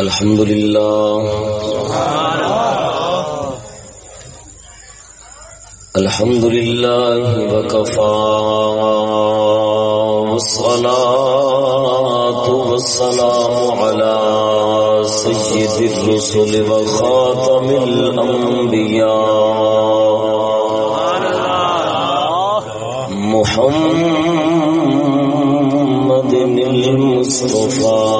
الحمد لله الحمد لله وكفى والصلاة والسلام على سيد الرسل وخاتم الأنبياء محمد المصطفى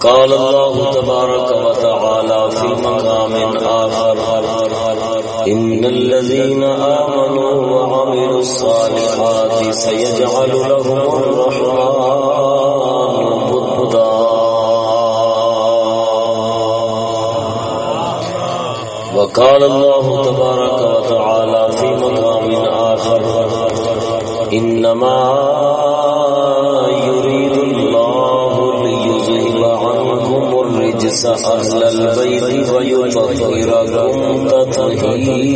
وقال الله تبارك وتعالى في مقام آخر إن الذين آمنوا وعملوا الصالحات سيجعل لهم الرحمن ودا وقال الله الرجس أهل البيت ويطهركم تطهيرا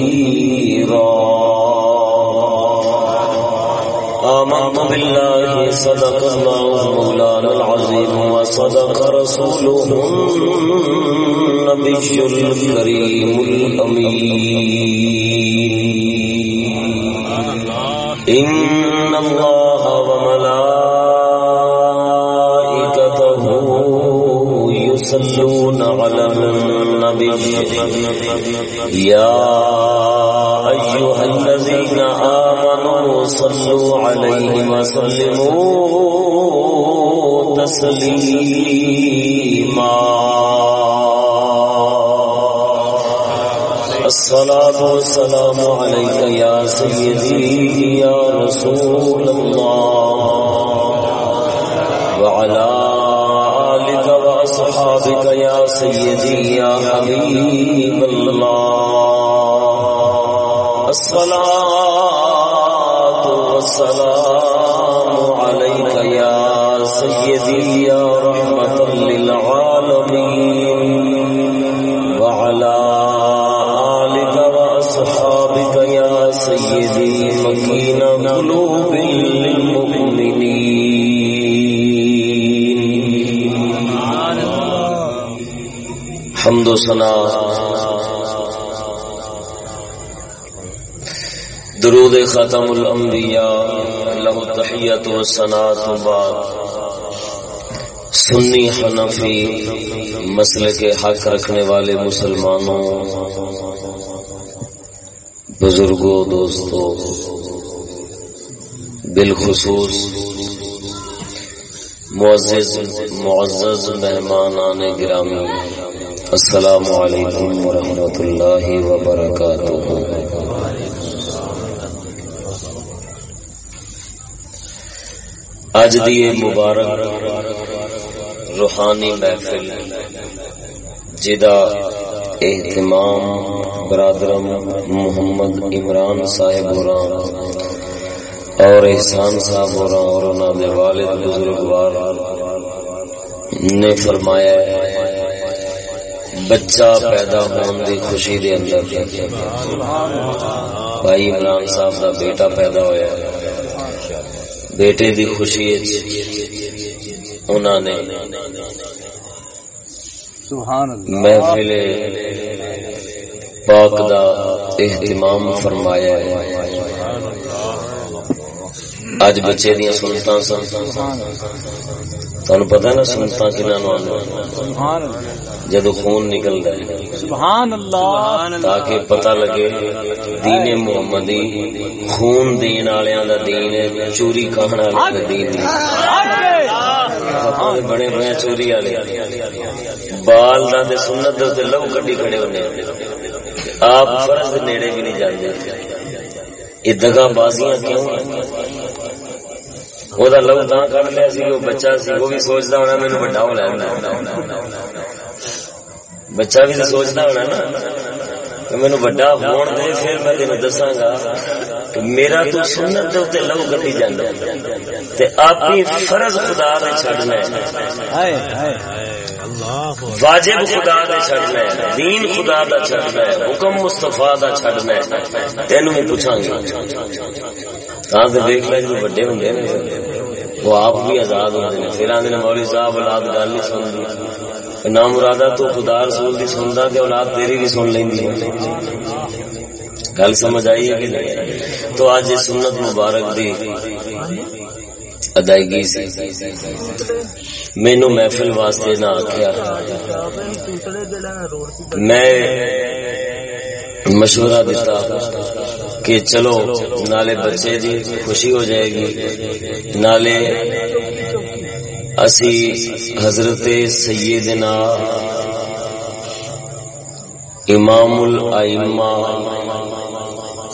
آمنت بالله صدق الله مولانا العظيم وصدق رسوله النبي الكريم الأمين إن الله يا أيها الذين آمنوا صلوا عليه وسلموا تسليما. الصلاة والسلام عليك يا سيدي، يا رسول الله. وعلى آلك وأصحابك يا سيدي يا تو سلام الصلاة والسلام عليك و درود ختم الانبیاء له التحیت و سنات و بعد۔ سنی حنفی مسئلے کے حق رکھنے والے مسلمانوں، بزرگوں، دوستوں، بالخصوص معزز معزز مہمانان گرامی۔ السلام علیکم ورحمۃ اللہ وبرکاتہ۔ اج دی مبارک روحانی محفل جدا اہتمام برادرم محمد عمران صاحب ہوران اور احسان صاحب اور انہوں نے والد بزرگوار نے فرمایا ہے بچہ پیدا ہونے دی خوشی دے اندر بھائی عمران صاحب دا بیٹا پیدا ہویا بیٹے دی خوشی انہوں نے محفل پاک دا اہتمام فرمایا ہے۔ اج بچے دیا سنتا سن تہن پتا نا سنتا کنہوں جدو خون نکلتا ہے سبحان اللہ تاکہ پتہ لگے دین محمدی خون دین والوں دا دین چوری کھان والے دا دین نہیں بنے ہوئے چوری والے بال دا سنت دے لو کڈی کھڑے ہونے آپ فرض نیڑے بھی نہیں جاندے یہ دگا بازیاں کیوں وہ لو تا کر لیا سی وہ بچہ سی وہ بھی سوچتا ہونا میرے بڑا ہو لینا بچہ بھی تو سوچتا ہونا نا بڑا ہون دے پھر میں گا کہ میرا تو سنت دے لو کٹی تے اپنی فرض خدا ہے واجب خدا دا چڑھنا ہے دین خدا دا چڑھنا ہے حکم مستفا دا چڑھنا ہے تینو بھی پوچھا گے ہاں تو دیکھ لے جو بڑے ہوں وہ آپ بھی آزاد ہوتے ہیں پھر آدھے مولوی صاحب، اولاد گل نہیں مرادہ تو خدا رسول دی سنتا کہ اولاد تیری بھی سن لینی گل سمجھ آئی ہے کہ نہیں؟ تو آج سنت مبارک دی ادائیگی مینو محفل واسطے نہ آخیا میں مشورہ دیتا کہ چلو، نالے بچے دی خوشی ہو جائے گی۔ نالے اسی حضرت سیدنا امام الائمہ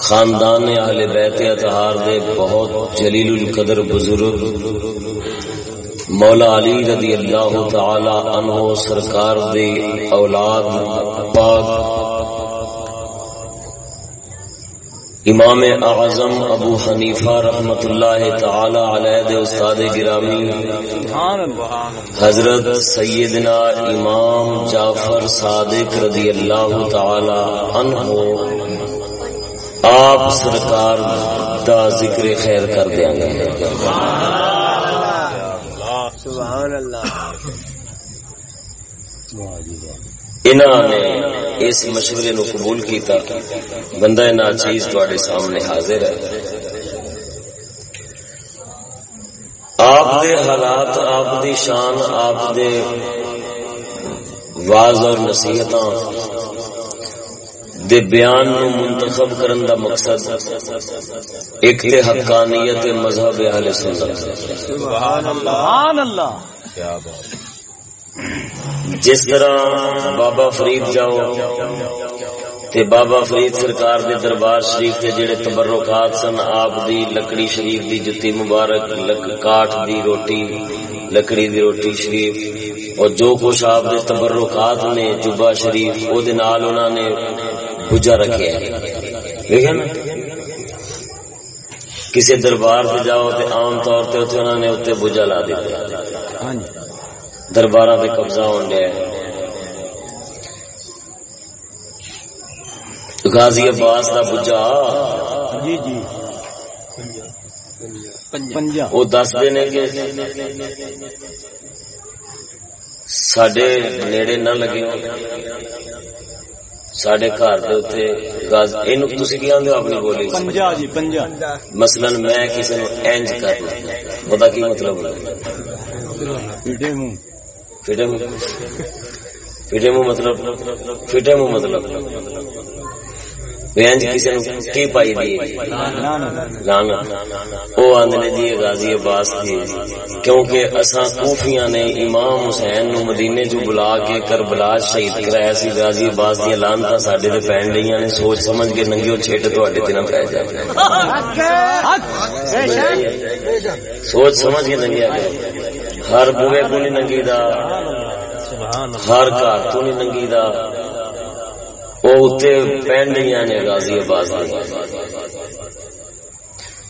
خاندان اہل بیت اتحار دے بہت جلیل القدر بزرگ مولا علی رضی اللہ تعالی عنہ سرکار دے اولاد پاک امام اعظم ابو حنیفہ رحمت اللہ تعالی علیہ دے استاد گرامی حضرت سیدنا امام جعفر صادق رضی اللہ تعالی عنہ آپ سرکار دا ذکر خیر کر دیا گے انہوں نے اس مشورے نو قبول کیتا۔ بندہ نا چیز تھوڑے سامنے حاضر ہے۔ آپ دے حالات آپ دی شان آپ دے واز اور نصیحتاں دے بیان نو منتخب کرن دا مقصد ایک تے حقانیت مذہب اہل سنت۔ سبحان اللہ۔ جس طرح بابا فرید جاؤ تے بابا فرید سرکار دے دربار شریف تے جڑے تبرکات سن، آپ دی، لکڑی شریف دی جتی مبارک، لک کاٹ دی روٹی، لکڑی دی روٹی شریف، اور جو کچھ آپ دے تبرکات نے جبا شریف، او دے نال انہاں نے بجا رکھے دیکھا نا کسی دربار سے جاؤ تو عام طور سے اتنے انہوں نے اتنے بجا لا دیتے ہاں جی۔ دربار پہ قبضہ ہو گیا غازی عباس کا بجا۔ جی جی۔ وہ دستے نے کہ سڈے نیڑے نہ لگے سڈے گھر اپنی بولی؟ مثلا میں کسی نو اینج کرنا۔ وہ کی مطلب فٹے منہ فٹے منہ مطلب فٹے منہ مطلب کی پائی دی وہ آدھے غازی عباس تھی کیونکہ اصا کوفیاں نے امام حسین نو مدینے چ بلا کے کربلا شہید کرایا سی غازی عباس دیا لانتا سڈے تے نے سوچ سمجھ کے ننگیو چھٹ تے نہ پی جائے سوچ سمجھ کے ننگیا ہر بوے کو نہیں ننگی دا ہر گھر تو نہیں ننگی دا وہ اتنے پینڈیاں نے غازی آباد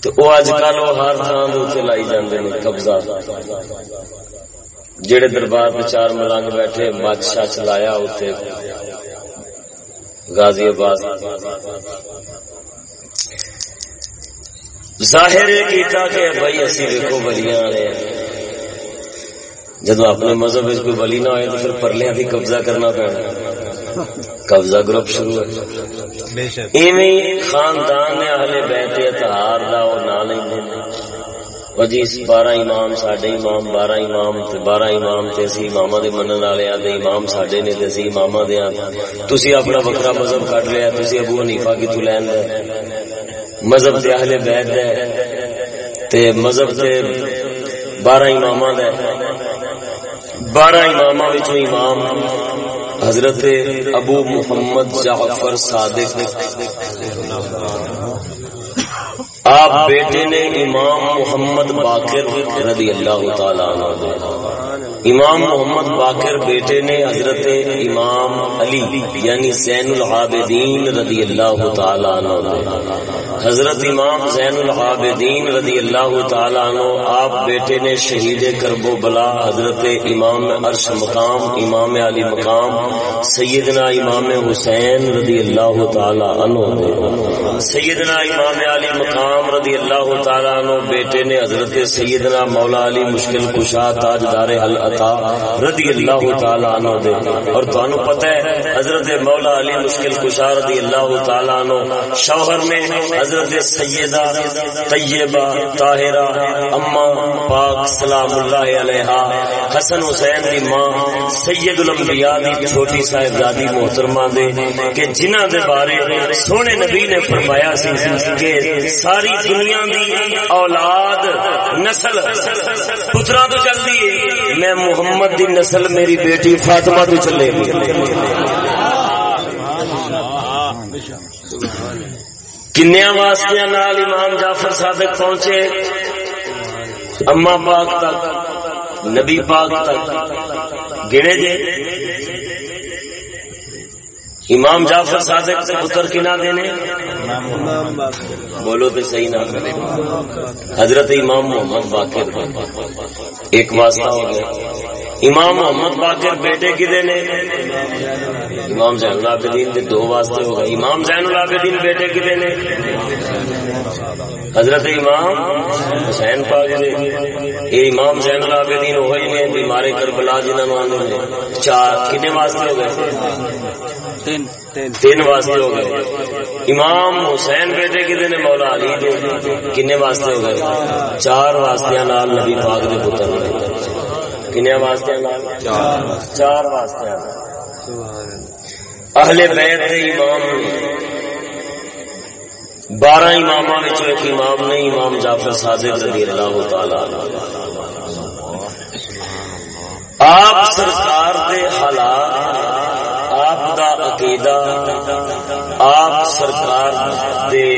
تو وہ اج کل وہ ہر تھان اتنے لائی جاندے نے قبضہ۔ جڑے دربار میں چار ملنگ بیٹھے مچ شچ لایا اتنے غازی آباد ظاہر یہ کیتا کہ بھائی اسی دیکھو بلیاں والے جدو اپنے مذہب کوئی بلی نہ ہوئے تو پھر پرلیاں بھی قبضہ کرنا پینا۔ قبضہ گروپ شروع ہے۔ ایویں خاندان نے اہل بیت اتحار دا او نا نہیں جی بارہ امام ساڈے امام بارہ امام تے بارہ امام تے اسی امامہ دے منن والے آ امام ساڈے نے تے اسی امامہ دے تسی اپنا وکرا مذہب کٹ لیا تسی ابو حنیفہ کی تو لین مذہب تے اہل بیت دے۔ تے مذہب تے بارہ امامہ دے۔ بارہ امام امام حضرت ابو محمد جعفر صادق آپ بیٹے نے امام محمد باقر رضی اللہ تعالی عنہ امام محمد باقر بیٹے نے حضرت امام علی یعنی زین العابدین رضی اللہ تعالیٰ عنہ حضرت امام زین العابدین رضی اللہ تعالیٰ عنہ، آپ بیٹے نے شہید کرب و بلا حضرت امام عرش مقام، امام علی مقام، سیدنا امام حسین رضی اللہ تعالیٰ عنہ سیدنا امام علی مقام رضی اللہ تعالیٰ عنہ بیٹے نے حضرت سیدنا مولا علی مشکل کشا تاجدار حل عطا رضی اللہ تعالی عنہ دے۔ اور تانوں پتہ ہے، حضرت مولا علی مشکل کشا رضی اللہ تعالی عنہ شوہر میں حضرت سیدہ طیبہ طاہرہ اما پاک سلام اللہ علیہا حسن حسین دی ماں سید الانبیاء دی چھوٹی صاحبزادی محترمہ دے کہ جنہاں دے بارے سونے نبی نے فرمایا سی کہ ساری دنیا دی اولاد نسل پترا تو چلتی ہے، میں محمد دی نسل میری بیٹی فاطمہ تو چلے گی۔ کنیا واسطے نال امام جعفر صادق پہنچے۔ اما پاک تک، نبی پاک تک۔ گنے جے امام جعفر صادق سے پتر کنا دینے۔ بولو تو صحیح نہ حضرت امام محمد باقر ایک واسطہ ہو گیا۔ امام محمد باقر بیٹے کی دینے۔ امام زین العابدین کے دو واسطے ہو گئے۔ امام زین العابدین بیٹے کی دینے۔ حضرت امام حسین پاک دے یہ امام زین العابدین وہی نے بیمارے کربلا جنہوں نے۔ چار کنے واسطے ہو گئے؟ تین. واسطے ہو گئے. امام حسین بیٹے کی دن مولا علی دے؟ کنے واسطے ہو گئے؟ چار واسطے نال نبی پاک دے پتر کنے واسطے نال؟ چار واسطے اہل بیت دے امام. بارہ امام ایک امام نے، امام جعفر صادق رضی اللہ تعالی آپ سرکار دے حالات عقیدہ آپ سرکار دے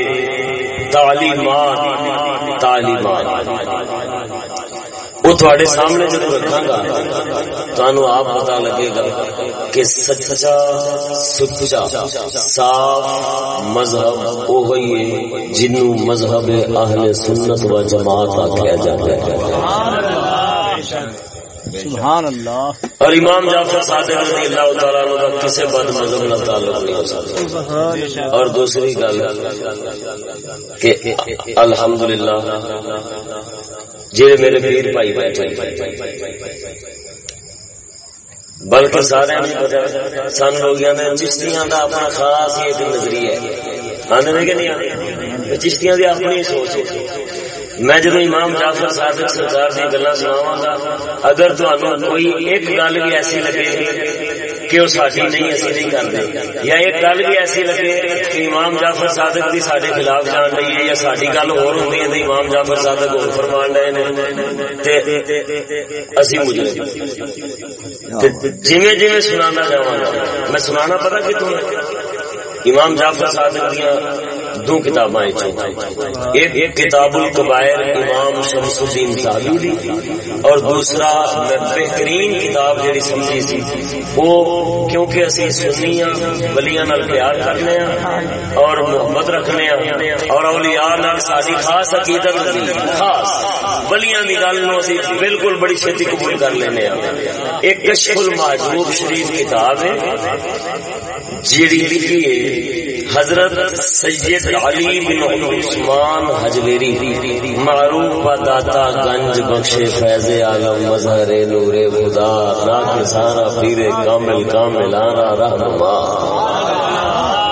تعلیمات تعلیمات۔ وہ تھوڑے سامنے جب رکھا گا تو آپ پتا لگے گا کہ سچا سچا صاف مذہب وہی ہے جنوں مذہب اہل سنت و جماعت آخیا جاتا ہے۔ سبحان اللہ۔ اور امام جعفر صادق رضی اللہ تعالیٰ عنہ کا کسی بد مذہب نہ تعلق نہیں ہو سکتا۔ اور دوسری گل کہ الحمدللہ جڑے میرے پیر بھائی بیٹھے بلکہ سارے سن لوگ چشتیاں کا اپنا خاص ایک نظریہ ہے۔ آنے کہ نہیں آنے چشتیاں کی اپنی سوچ ہے۔ میں جب امام جعفر صادق سرکار دی گلا سناواں گا، اگر تانوں کوئی ایک گل بھی ایسی لگے کہ وہ ساری نہیں، اسی نہیں کرتے یا ایک گل بھی ایسی لگے کہ امام جعفر صادق دی سارے خلاف جان رہی ہے یا ساری گل اور ہے امام جعفر صادق اور فرمان رہے نے۔ تے اسی مجرم۔ جویں جویں سنانا جاواں گا۔ میں سنانا پتہ کتوں امام جعفر صادق دیاں دو کتاباں ایک کتاب القبائر امام شمس الدین صاحبی دی اور دوسرا بہترین کتاب جڑی سمجھی سی۔ وہ کیونکہ اسی سنیاں ولیاں نال پیار کرنے ہیں اور محبت رکھنے ہیں اور اولیاء نال ساری خاص عقیدت دی خاص ولیاں دی گل نو اسی بالکل بڑی چھتی قبول کر لینے ہیں ایک کشف المحجوب شریف کتاب ہے، جیڑی لکھی ہے حضرت سید علی بن عثمان حجویری معروف داتا گنج بخش فیض عالم مظہر نور خدا راک سارا پیر کامل کامل آنا رہنما۔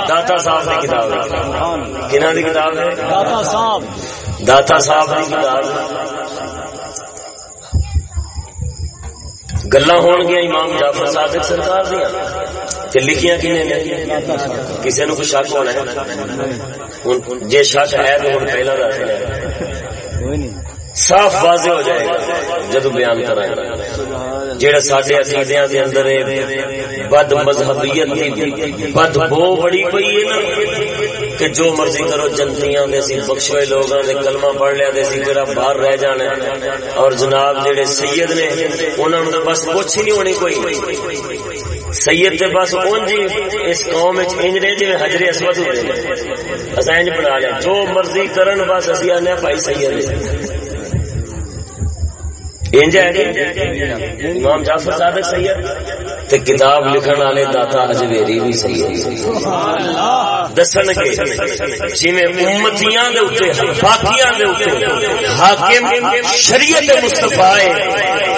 داتا صاحب کی کتاب ہے۔ کنہ دی کتاب ہے؟ داتا صاحب۔ داتا صاحب کی کتاب۔ گلا ہون گیا امام جعفر صادق سرکار دیا تے لکھیاں کنے نے؟ کسے نو کوئی شک ہونا ہے؟ جے شک ہے تو ہن پہلا دس لے۔ صاف واضح ہو جائے گا جدو بیان کریں گا۔ جہاں دے اندر بد مذہبیت بد بو بڑی پئی ہے نا کہ جو مرضی کرو جنتیاں دے سی بخشوے لوگاں دے کلمہ پڑھ لیا دے سی باہر رہ جانا اور جناب جڑے سید نے انہاں نوں بس کچھ نہیں ہونی کوئی۔ سید تے بس اونج اس قوم وچ انج رہے جے حجر اسود ہوندے نے۔ اساں انج بنا لیا۔ جو مرضی کرن بس اسی آنے بھائی سید انج ہے۔ امام جعفر صادق سید۔ تے کتاب لکھن والے داتا اجمیری بھی سید دسن کے جویں امتیاں دے اوتے باقیاں دے اوتے حاکم شریعت مصطفی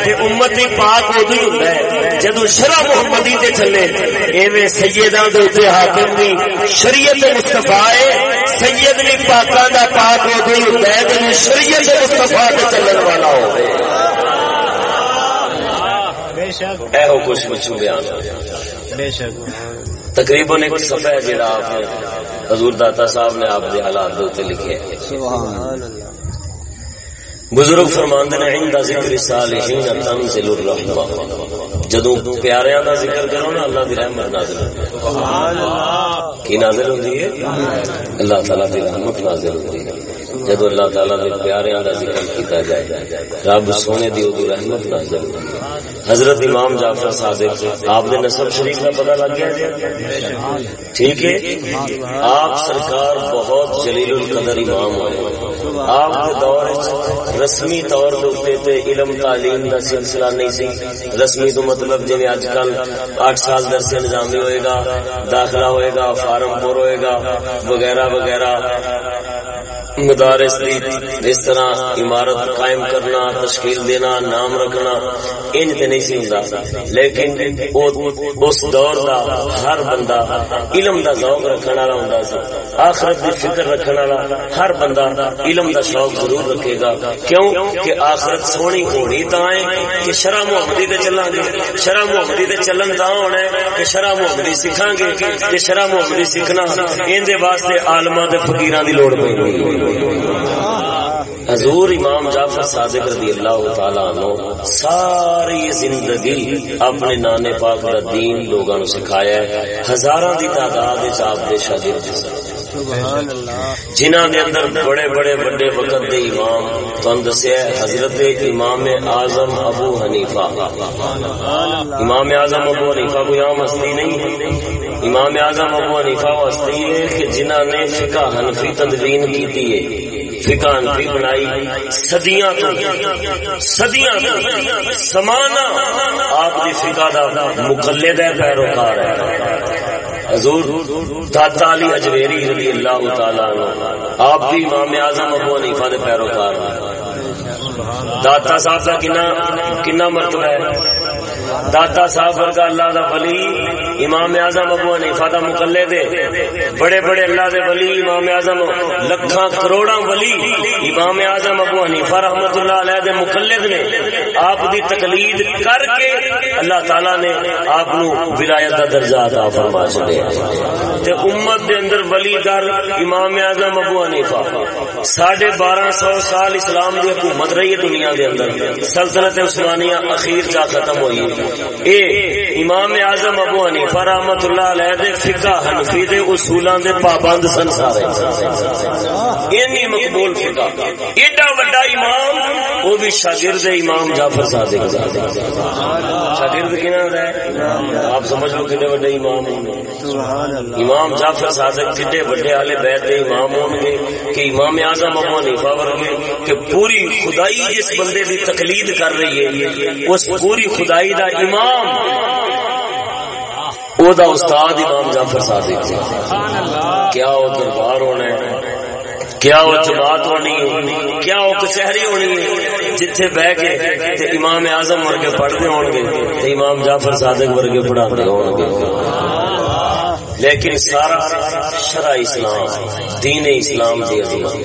تے امتی پاک اودی ہوندا ہے۔ جدوں شرع محمدی تے چلے، ایویں سیداں دے اوتے حاکم دی شریعت مصطفی سید بھی پاکاں دا پاک اودی ہوندا ہے۔ جدوں شریعت مصطفی تے چلن والا ہوے تقریباً ایک صفحہ ہے جڑا آپ حضور داتا صاحب نے آپ کے حالات دے لکھے۔ بزرگ فرماندے نے عند ذکر صالحین تنزل الرحمہ جدوں پیاریاں دا ذکر کرو نا اللہ دی رحمت نازل ہوندی ہے سبحان اللہ۔ کی نازل ہوندی ہے؟ اللہ تعالی دی رحمت نازل ہوندی ہے۔ جدو اللہ تعالی دے پیاریاں دا ذکر کیتا جائے رب سونے دی او رحمت نازل حضرت امام جعفر صادق آپ دے نسب شریف کا پتہ لگ گیا؟ ٹھیک ہے؟ آپ سرکار بہت جلیل القدر امام ہوئے آپ کے دور رسمی طور تے علم تعلیم دا سلسلہ نہیں سی۔ رسمی تو مطلب جی اج کل آٹھ سال درس نظامی ہوئے گا، داخلہ ہوئے گا، فارم پور ہوئے گا، وغیرہ وغیرہ۔ مدارس دی اس طرح عمارت قائم کرنا، تشکیل دینا، نام رکھنا، انج تے نہیں سی ہوندا۔ لیکن اس دور دا ہر بندہ علم دا ذوق رکھن والا ہوندا سی آخرت دی فکر رکھن والا ہر بندہ علم دا شوق ضرور رکھے گا۔ کیوں؟ کہ آخرت سونی ہونی تا ہے کہ شرع محمدی تے چلاں گے۔ شرع محمدی تے چلن تا ہونا ہے کہ شرع محمدی سکھاں گے۔ کہ شرع محمدی سیکھنا ان دے واسطے عالماں تے فقیراں دی لوڑ پئی ہوئی حضور امام جعفر صادق رضی اللہ تعالی عنہ ساری زندگی اپنے نانے پاک دا دین لوگاں نو سکھایا ہے۔ ہزاراں دی تعداد وچ اپ دے شاگرد سبحان اللہ جنہاں دے اندر بڑے بڑے بڑے وقت دے امام تن دسیا حضرت امام اعظم ابو حنیفہ۔ سبحان اللہ امام اعظم ابو حنیفہ کوئی عام ہستی نہیں۔ امام اعظم ابو حنیفہ ہستی ہے کہ جنہاں نے فقہ حنفی تدوین کی ہے، فقہ انفی بنائی، صدیاں تو صدیاں تو سمانا آپ دی فقہ دا مقلد ہے پیروکار ہے۔ حضور داتا علی اجویری رضی اللہ تعالی عنہ، آپ بھی امام اعظم ابو حنیفہ دے پیروکار ہیں۔ داتا صاحب کا کنا کنا مرتبہ ہے۔ داتا صاحب ورگا اللہ دا ولی امام اعظم ابو حنیفہ دا مقلد دے، بڑے بڑے اللہ دے ولی امام اعظم، لکھاں کروڑاں ولی امام اعظم ابو حنیفہ رحمت اللہ علیہ دے مقلد نے آپ دی تقلید کر کے اللہ تعالی نے آپ نو ولایت دا درجہ عطا فرما چھڈیا تے امت دے اندر ولی در امام اعظم ابو حنیفہ، ساڑھے بارہ سو سال اسلام دی حکومت رہی ہے دنیا دے اندر۔ سلطنت عثمانیہ اخیر جا ختم ہوئی۔ اے امام اعظم ابو حنیفہ رحمۃ اللہ علیہ دے فقہ حنفی دے اصولاں دے پابند سن سارے۔ اینی مقبول فقہ۔ ایڈا بڑا امام، وہ بھی شاگرد امام جعفر صادق۔ شاگرد کنا ہے؟ آپ سمجھ لو کتنے بڑے امام ہوں۔ امام جعفر صادق کتنے بڑے والے بیت دے امام ہوں گے کہ امام اعظم ابو حنیفہ ورگے کہ پوری خدائی جس بندے دی تقلید کر رہی ہے، اس پوری خدائی دا امام او دا استاد امام جعفر صادق جی۔ کیا وہ دربار ہونا ہے؟ کیا وہ جماعت ہونی ہے؟ کیا وہ کچہری ہونی ہے؟ جتھے بہ کے تے امام اعظم ورگے پڑھتے ہون گے تے امام جعفر صادق ورگے پڑھاتے ہون گے لیکن سارا شرع اسلام دین اسلام دی عظمت۔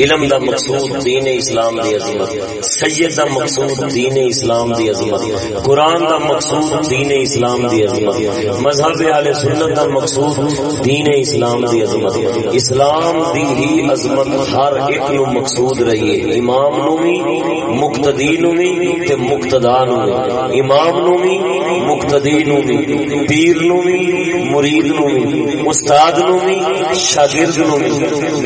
علم دا مقصود دین اسلام دی عظمت۔ سید دا مقصود دین اسلام دی عظمت۔ قرآن دا مقصود دین اسلام دی عظمت۔ مذہب اہل سنت دا مقصود دین اسلام دی عظمت۔ اسلام دی ہی عظمت ہر ایک نو مقصود رہی ہے۔ امام نو بھی، مقتدی نو بھی تے مقتدا نو بھی۔ امام نو بھی، مقتدی نو بھی۔ پیر نو بھی، مرید نو بھی استاد نو بھی شاگرد نو بھی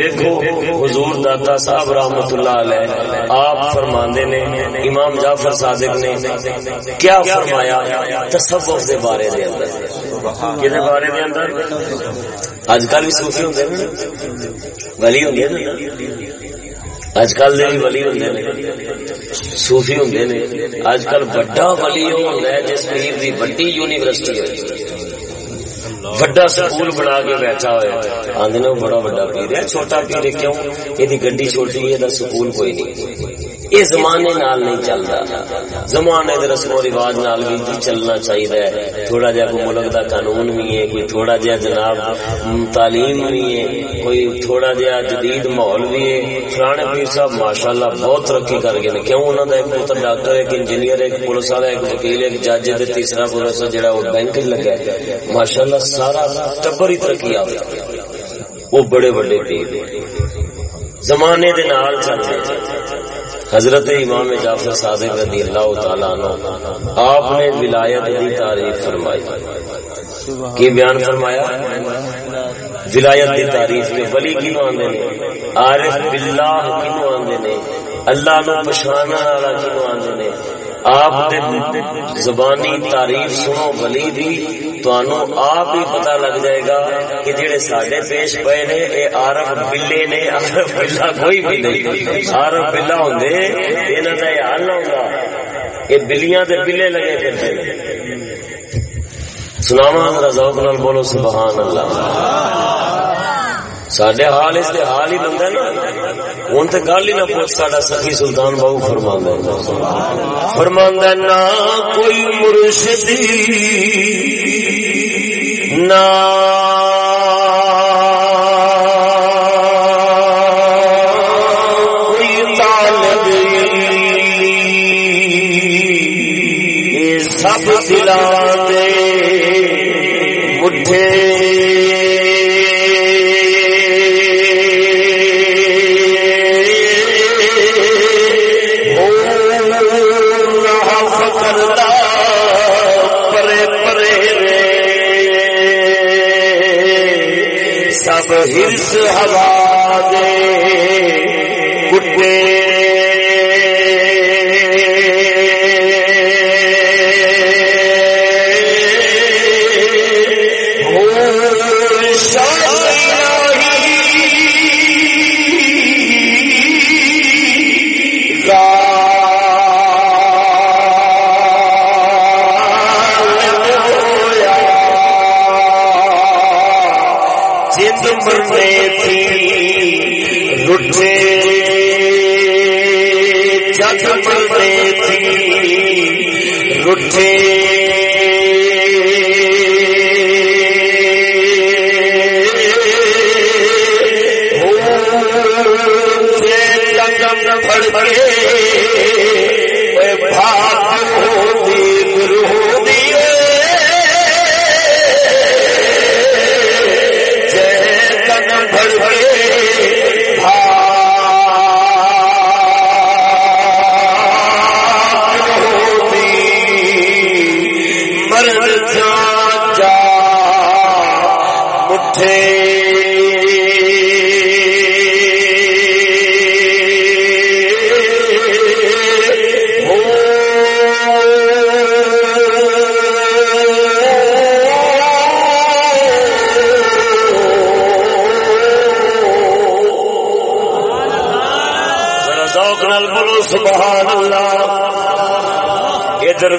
دیکھو، حضور داتا صاحب رحمت اللہ علیہ، آپ فرماندے نے، امام جعفر صادق نے، کیا فرمایا تصوف دے بارے دے اندر؟ کدے بارے دے اندر؟ اج کل بھی صوفی ہوندے نے ولی ہوندے نے اج کل دے بھی ولی ہوندے نے۔ صوفی ہوندے نے۔ اج کل بڑا ولی ہوندا ہے، جس پیر دی بڑی یونیورسٹی ہوئی وڈا سکول بنا کے بیٹھا ہوا آدھے نے بڑا وڈا پیر ہے چھوٹا پیر کیوں یہ گڈی چھوٹی ہے سکول کوئی نہیں یہ زمانے نال نہیں چلتا زمانے دے رسم و رواج نال بھی جی چلنا چاہیے تھوڑا جہا کوئی ملک دا قانون بھی ہے کوئی تھوڑا جہا جناب تعلیم بھی ہے کوئی تھوڑا جہا جدید ماحول بھی ہے فلانے پیر صاحب ماشاء اللہ بہت ترقی کر گئے کیوں انہوں کا ایک پتر ڈاکٹر ایک انجینئر ایک پولیس والا ایک وکیل ایک جج تیسرا پولیس جہاں وہ بینک لگا ماشاء اللہ سارا ٹبر ہی ترقی آ وہ بڑے بڑے پیر زمانے دے نال چلتے حضرت امام جعفر صادق رضی اللہ تعالیٰ عنہ آپ نے ولایت دی تعریف فرمائی۔ کی بیان فرمایا؟ ولایت دی تعریف کے ولی کی آندے نے؟ عارف باللہ کی آندے نے؟ اللہ نو پچھانا والا کی آندے نے؟ آپ زبانی تعریف سنو، ولی دی تو آپ ہی پتا لگ جائے گا کہ جڑے سڈے پیش پے نے یہ آرف بلے نے آرف بلا کوئی بھی نہیں۔ آرف بلا ہوں یہاں کا یہ حل ہوگا یہ بلیاں تے بلے لگے پھرتے سناوا ذوق نال بولو، سبحان اللہ۔ سڈے حال اس حال ہی بنتا نا۔ ہوں تو گل ہی نہ پوچھ، ساڈا سخی سلطان بہو فرما فرما نہ کوئی مرشدی، نہ ہرس ہوا বিরুদ্ধে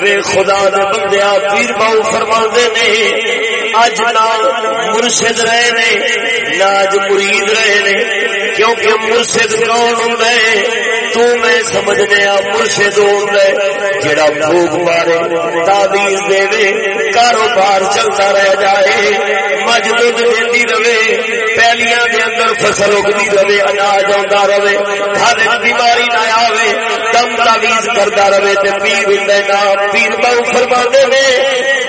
وے خدا دے بندے پیر باؤ فرما نے، اج نہ مرشد رہے نے نہ اج مرید رہے نے، کیونکہ مرشد کون ہوں تو میں سمجھنے آ مرشد جڑا بھوک مارے تعویز دے کاروبار چلتا رہ جائے مجھ دودھ فصل اگتی رہے، اناج آتا رہے ہر بیماری نہ آوے، دم تعویز کرتا رہے تے پیر لینا پیر بہو فرما دے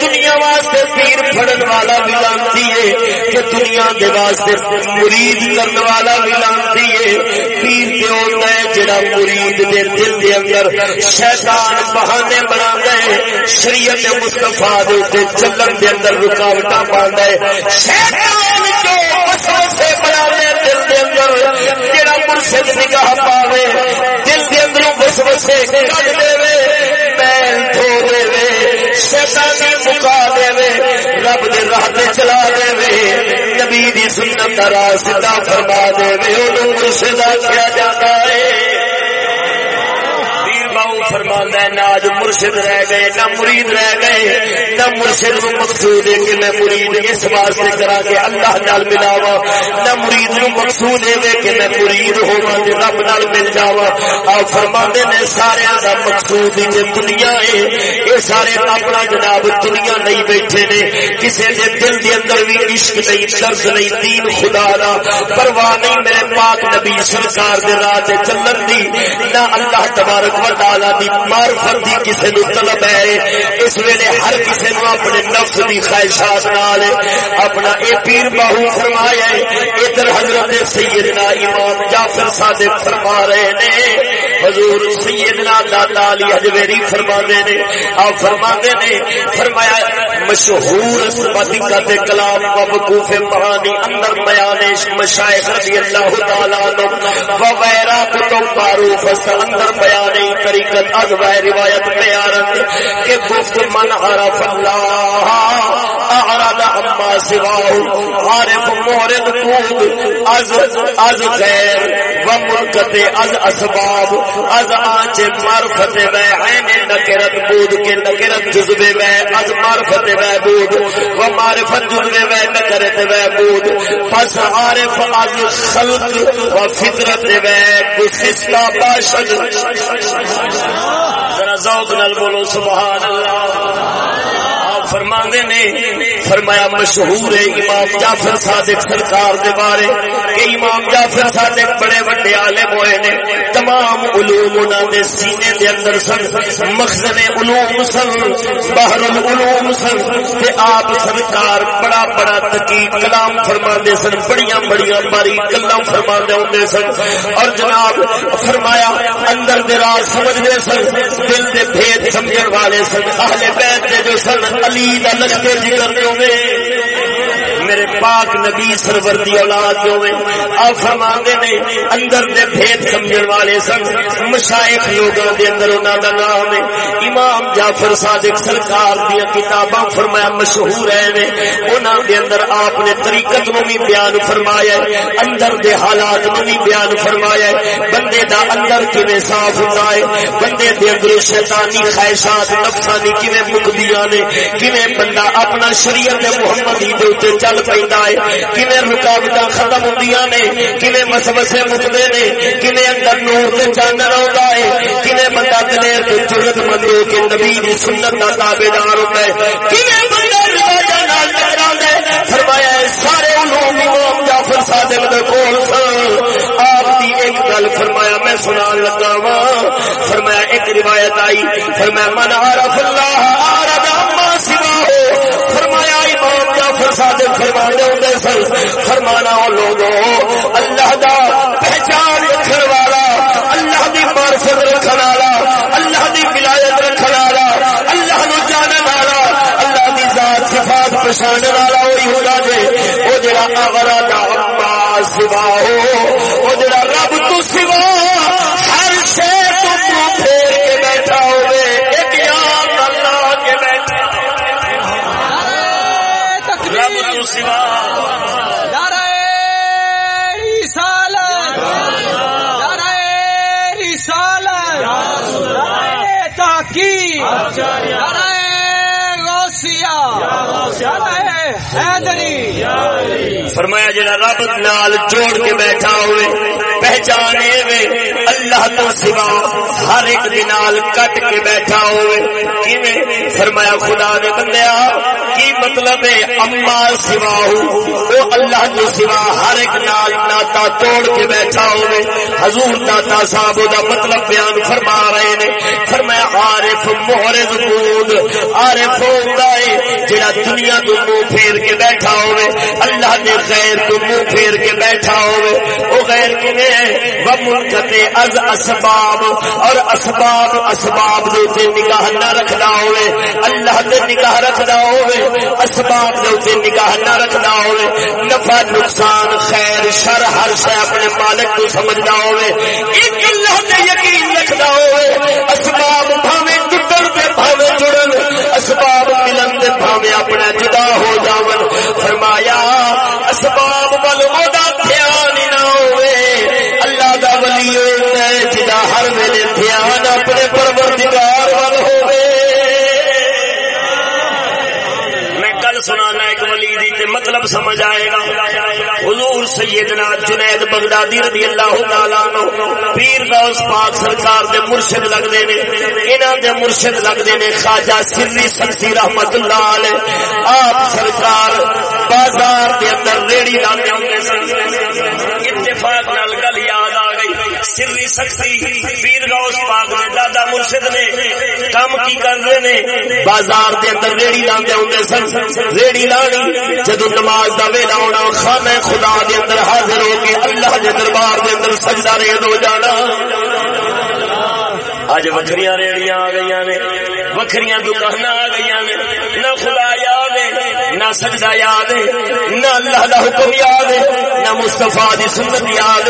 دنیا واسطے پیر پڑن والا بھی لانتی ہے کہ دنیا دے واسطے مرید کرنے والا بھی لانتی ہے۔ پیر تے ہوتا ہے، جڑا مرید دے دل دے اندر شیطان بہانے بنا دے شریعت مصطفیٰ دے تے چلن دے اندر رکاوٹاں پاندا ہے۔ شیطان جو وسوسے بنا دے دے اندر جڑا مرشد نگاہ پاوے، دل دے اندروں بسے کٹ دے میل دھو دے شیطانی مکا دے رب دے راہ تے چلا دے نبی دی سنت دا فرما دے اونوں مرشد کیا جاتا ہے۔ فرمانا ہے، نہ آج مرشد رہ گئے، نہ مرید رہ گئے، نہ مرشد نو مقصود ہے کہ میں مرید اس واسطے کرا کہ اللہ نال ملاوا نہ مرید نو مقصود ہے کہ میں مرید ہوا تے رب نال مل جاوا آپ فرماندے نے، سارے دا مقصود ہی دنیا ہے۔ یہ سارے اپنا جناب دنیا نہیں بیٹھے نے۔ کسی دے دل دے اندر بھی عشق نہیں درد نہیں، دین خدا دا۔ پرواہ نہیں، میرے پاک نبی سرکار دے راہ تے چلن دی۔ نہ اللہ تبارک و تعالی دی معرفت دی کسے نو طلب ہے۔ اس ویلے ہر کسے نو اپنے نفس دی خواہشات نال اپنا اے پیر باہو فرمایا ہے۔ ادھر حضرت سیدنا امام جعفر صادق فرما رہے نے۔ حضور سیدنا دادا علی حجویری فرما دے نے، آپ فرما دے نے، فرمایا مشہور اسمتکت کلام و وقوف معانی اندر بیانش مشایخ رضی اللہ تعالیٰ عنہ وغیرہ کتب معروف اس اندر بیانی طریقت از روایت میں کہ گفت من عرف اللہ، اعرض اما سواہ، عارف مورد کود، از از غیر، و ملکت از اسباب از آنچ معرفت و عین نکرت بود کے نکرت جذب و از معرفت و بود و معرفت جذب و نکرت و بود۔ پس عارف از خلق و فطرت و گسستا باشد۔ ذرا ذوق نال بولو، سبحان اللہ۔ آپ فرما نے فرمایا مشہور ہے امام جعفر صادق سرکار دے بارے کہ امام جعفر صادق بڑے بڑے عالم ہوئے نے، تمام علوم انہاں دے سینے دے اندر سن، مخزن علوم سن بحر العلوم سن، تے آپ سرکار بڑا بڑا تقیق کلام فرما دے سن، بڑیاں بڑیاں باری کلام فرما دے ہوندے سن۔ اور جناب فرمایا اندر دے راز سمجھ دے سن، دل دے بھید سمجھن والے سن، اہل بیت دے جو سن، علی دا لشکر ذکر جو میرے پاک نبی سرور دی اولاد جو میں آپ فرماندے نے، اندر دے بھید سمجھن والے سن مشائخ لوگاں دے اندر انہاں دا نام ہے، امام جعفر صادق سرکار دی کتاباں فرمایا مشہور ہیں نے، انہاں دے اندر آپ نے طریقت نو بھی بیان فرمایا ہے، اندر دے حالات نو بھی بیان فرمایا ہے، بندے دا اندر کیویں صاف ہوندا ہے، بندے دے اندر شیطانی خواہشات، نفسانی کیویں مکدیاں نے، کیویں بندہ اپنا شریعت محمدی دے اوتے چل چل پہ کھے رکاوٹ ختم ہوں نے کھے مسمسے مکتے نے کھے اندر نور سے چانر آتا ہے۔ کھے بندہ دلیر کے ضرورت مند ہو کے نبی سنت کا تابے دار ہوتا ہے بندہ فرمایا سارے علوم امام جعفر صادق دے کول سن۔ آپ دی ایک گل فرمایا، میں سنان لگا وا فرمایا، ایک روایت آئی۔ فرمایا، من عرف اللہ عرف سوا امام صادق فرمانے ہوندے سن۔ فرمانا او لوگوں اللہ دا پہچان رکھن والا، اللہ دی معرفت رکھن والا، اللہ دی ولایت رکھن والا، اللہ نو جانن والا، اللہ دی ذات صفات پہچانن والا وہی ہوگا جے۔ او جڑا اغرا دا اما سوا ہو، او جڑا ہے فرمایا جڑا رب نال جوڑ کے بیٹھا ہوئے، پہچانے وے اللہ تو سوا ہر ایک دنال کٹ کے بیٹھا ہوئے۔ کیویں؟ فرمایا خدا نے بندیا کی مطلب ہے اما سوا وہ اللہ تو سوا ہر ایک نال ناتا توڑ کے بیٹھا ہوئے۔ حضور داتا صاحب دا مطلب بیان فرما رہے نے۔ فرمایا عارف محرز بود عارف ہوندا ہے، جڑا دنیا تو منہ پھیر کے بیٹھا ہوئے۔ اللہ دے غیر تو منہ پھیر کے بیٹھا ہوئے او غیر کیویں و منقطع از اسباب، اور اسباب اسباب دے تے نگاہ نہ رکھدا ہوئے، اللہ دے نگاہ رکھدا ہوئے، اسباب دے تے نگاہ نہ رکھدا ہوئے، نفع نقصان خیر شر ہر شے اپنے مالک کو سمجھدا ہوئے، ایک اللہ دے یقین رکھدا ہوئے، اسباب بھاویں ٹوٹن تے بھاویں جڑن، اسباب ملن تے بھاویں اپنا جدا ہو جاون، فرمایا ہر ویلے دھیان اپنے پروردگار ول ہوئے میں کل سنانا ایک ولی دی تے مطلب سمجھ آئے گا۔ حضور سیدنا جنید بغدادی رضی اللہ تعالی عنہ پیر غوث پاک سرکار دے مرشد لگدے نے انہاں دے مرشد لگدے نے خواجہ سری سکسی رحمت اللہ علیہ۔ آپ سرکار بازار دے اندر ریڑی لاندے ہوندے سن۔ اتفاق نال گل یاد آ گئی سری سکسی پیر غوث پاک دے دادا مرشد نے کام کی کردے نے۔ بازار دے اندر ریڑی لاندے ہوندے سن۔ ریڑی لانی۔ جدو نماز دا ویلا ہونا، خانہ خدا دے اندر حاضر ہو کے اللہ دے دربار دے اندر سجدہ ریز ہو جانا۔ اج وکری ریڑیاں آ گئی نے۔ وکری دکان آ گئی نے۔ نہ خدا نہ سجدہ یاد ہے، نہ اللہ دا حکم یاد ہے، نہ مصطفیٰ دی سنت یاد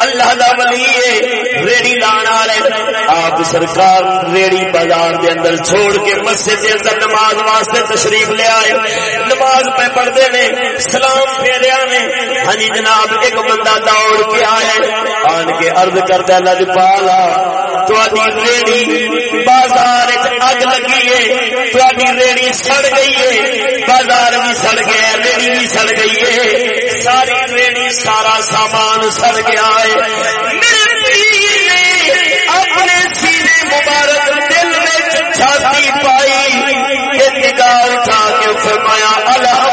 اللہ دا ولی ہے، ریڑی لان والے۔ آپ سرکار ریڑی بازار دے اندر چھوڑ کے مسجد دے اندر نماز واسطے تشریف لے آئے۔ نماز پہ پڑھتے نے، سلام پھیریا نے۔ ہاں جی جناب، ایک بندہ دوڑ کے آئے آن کے عرض کرتا لج پالا۔ ریڑی بازار اگ لگی ہے ریڑی سڑ گئی ہے بازار بھی سڑ گیا ریڑی بھی سڑ گئی ہے ساری ریڑی سارا سامان سڑ گیا ہے اپنے سینے مبارک دل میں چھاتی پائی نگاہ اٹھا کے فرمایا الحمدللہ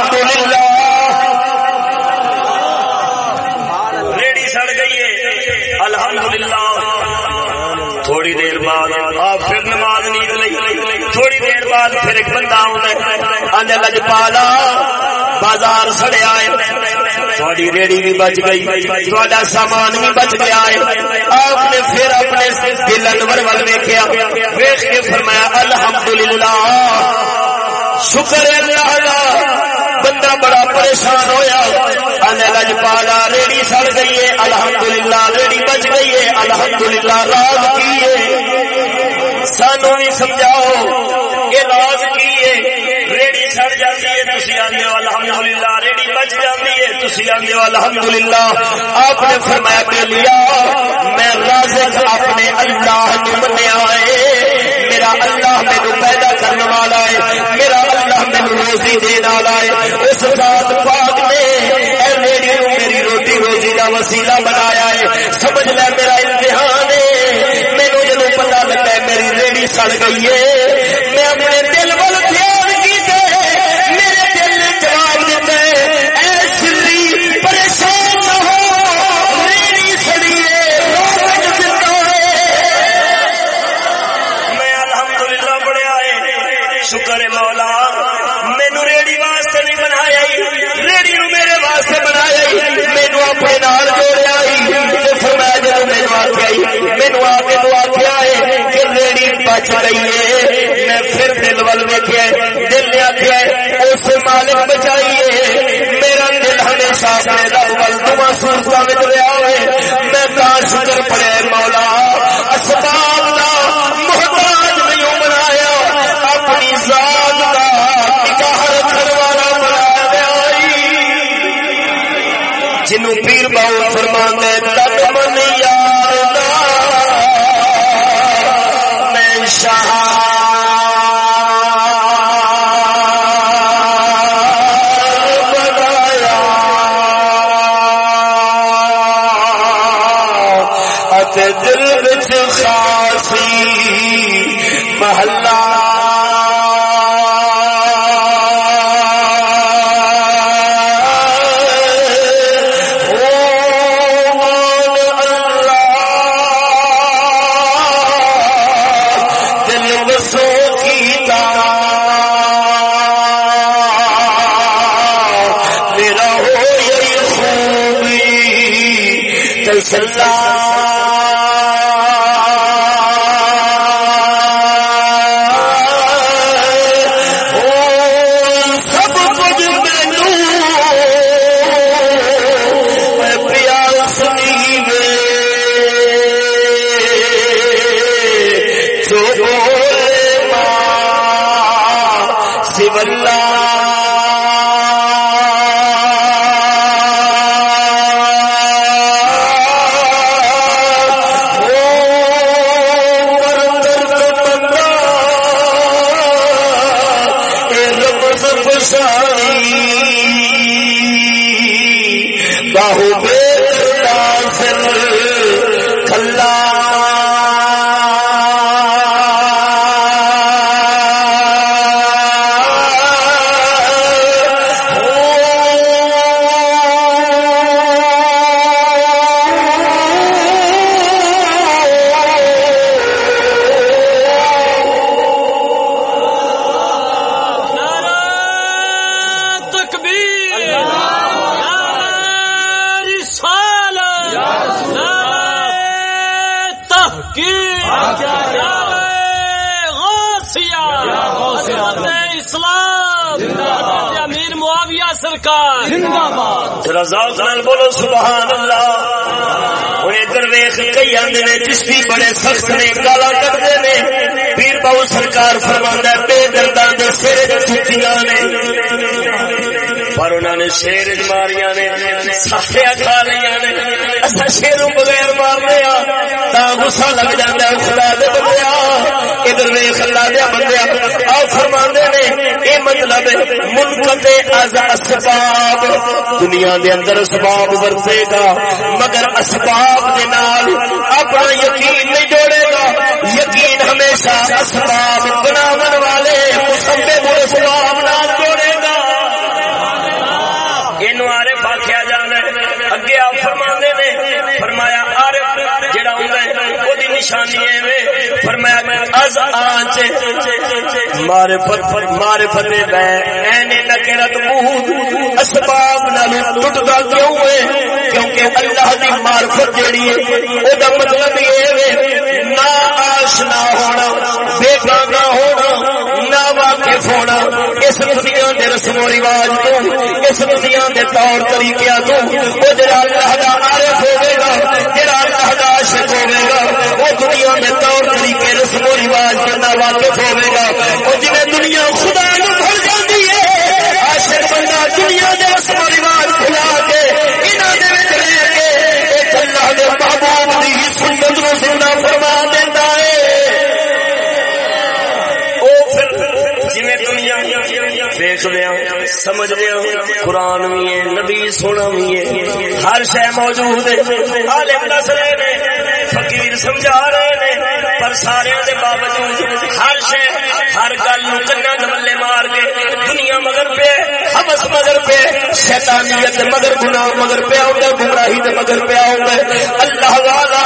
بعد پھر ایک بندہ آدھے لج پالا بازار سڑیا ہے۔ تھوڑی ریڑی بھی بچ گئی۔ تھوڑا سامان بھی بچ گیا ہے۔ آپ نے پھر اپنے دل انور ول ویکیا ویخ کے فرمایا، الحمدللہ۔ شکر اللہ کا بندہ بڑا پریشان ہویا۔ لج پالا ریڑی سڑ گئی ہے۔ الحمدللہ، ریڑی بچ گئی ہے۔ الحمدللہ، راز کی ہے۔ سانو بھی سمجھاؤ۔ یہ راز کی ہے? ریڑی سڑ جاتی ہے تھی آدھے الحمدللہ ریڑی بچ جاتی ہے تھی آدھے الحمدللہ۔ آپ نے فرمایا پہ لیا، میں رازق اپنے اللہ منیا ہے۔ میرا اللہ مینو پیدا کرنے والا ہے۔ میرا اللہ مینو روزی دین والا ہے۔ اس ذات پاک نے اے میری میری روٹی روزی کا وسیلہ بنایا ہے۔ سمجھ لے، میرا امتحان ہے۔ مینو جدو پتا لگتا ہے، میری ریڑی سڑ گئی ہے۔ نال جوڑیا فرمایا جب مینو آخیا مینو آ کے تو آخیا ہے کہ ریڑی بچ گئی ہے میں پھر دل ول ویکیا دل نے آخیا اس مالک بچائیے میرا دل ہمیشہ اپنے رب ول دما سورتوں میں رہا ہے میں تا شکر پڑے مولا اسباب بولو سر نے پر انہوں نے شیر ماریاں نے سافیا کھا لیا نے اصا شیروں بغیر مارنے تا غصہ لگ جاتا ہے خدا دے بندیا ادھر ویخ اللہ دیا بندیا آ فرما نے یہ مطلب منقطع از اسباب دنیا دے اندر اسباب ورتے گا مگر اسباب دے نال اپنا یقین نہیں جوڑے گا یقین ہمیشہ اسباب بناون والے مسبب اسباب نال جوڑے گا اینو عارف آکھیا جانا اگے آپ فرماندے نے فرمایا عارف جڑا ہوندا ہے او دی نشانی ہے فرمایا از آنچ معرفت معرفت بے اینے نکرت بود اسباب نال ٹٹدا کیوں ہے؟ کیونکہ اللہ دی معرفت جڑی ہے، او دا مطلب یہ ہے نا آشنا ہونا بے گانا ہونا نا واقف ہونا، اس دنیا دے رسم و رواج تو، اس دنیا دے طور طریقے تو، او جڑا اللہ دا عارف ہوے گا، جڑا اللہ دا عاشق ہوے گا، او دنیا دے طور رسم و رواج کرنا واقف ہوے گا۔ او دنیا خدا نو بھول جاندی ہے عاشق بندہ دنیا دے رسم و رواج بھلا کے دے وچ رہ کے ایک اللہ دے محبوب دی سنت نو زندہ فرما دیندا ہے۔ لیا، سمجھ لیا، قرآن بھی ہے، نبی سونا بھی ہے۔ ہر شہ موجود ہے، عالم دس رہے نے فقیر سمجھا پر سارے دے باوجود ہر شہ ہر گل کنا گملے مار کے دنیا مگر پہ، حبس مگر پہ، شیطانیت مگر گناہ مگر پہ آؤں گا، گمراہی دے مگر پہ آؤں گا۔ اللہ والا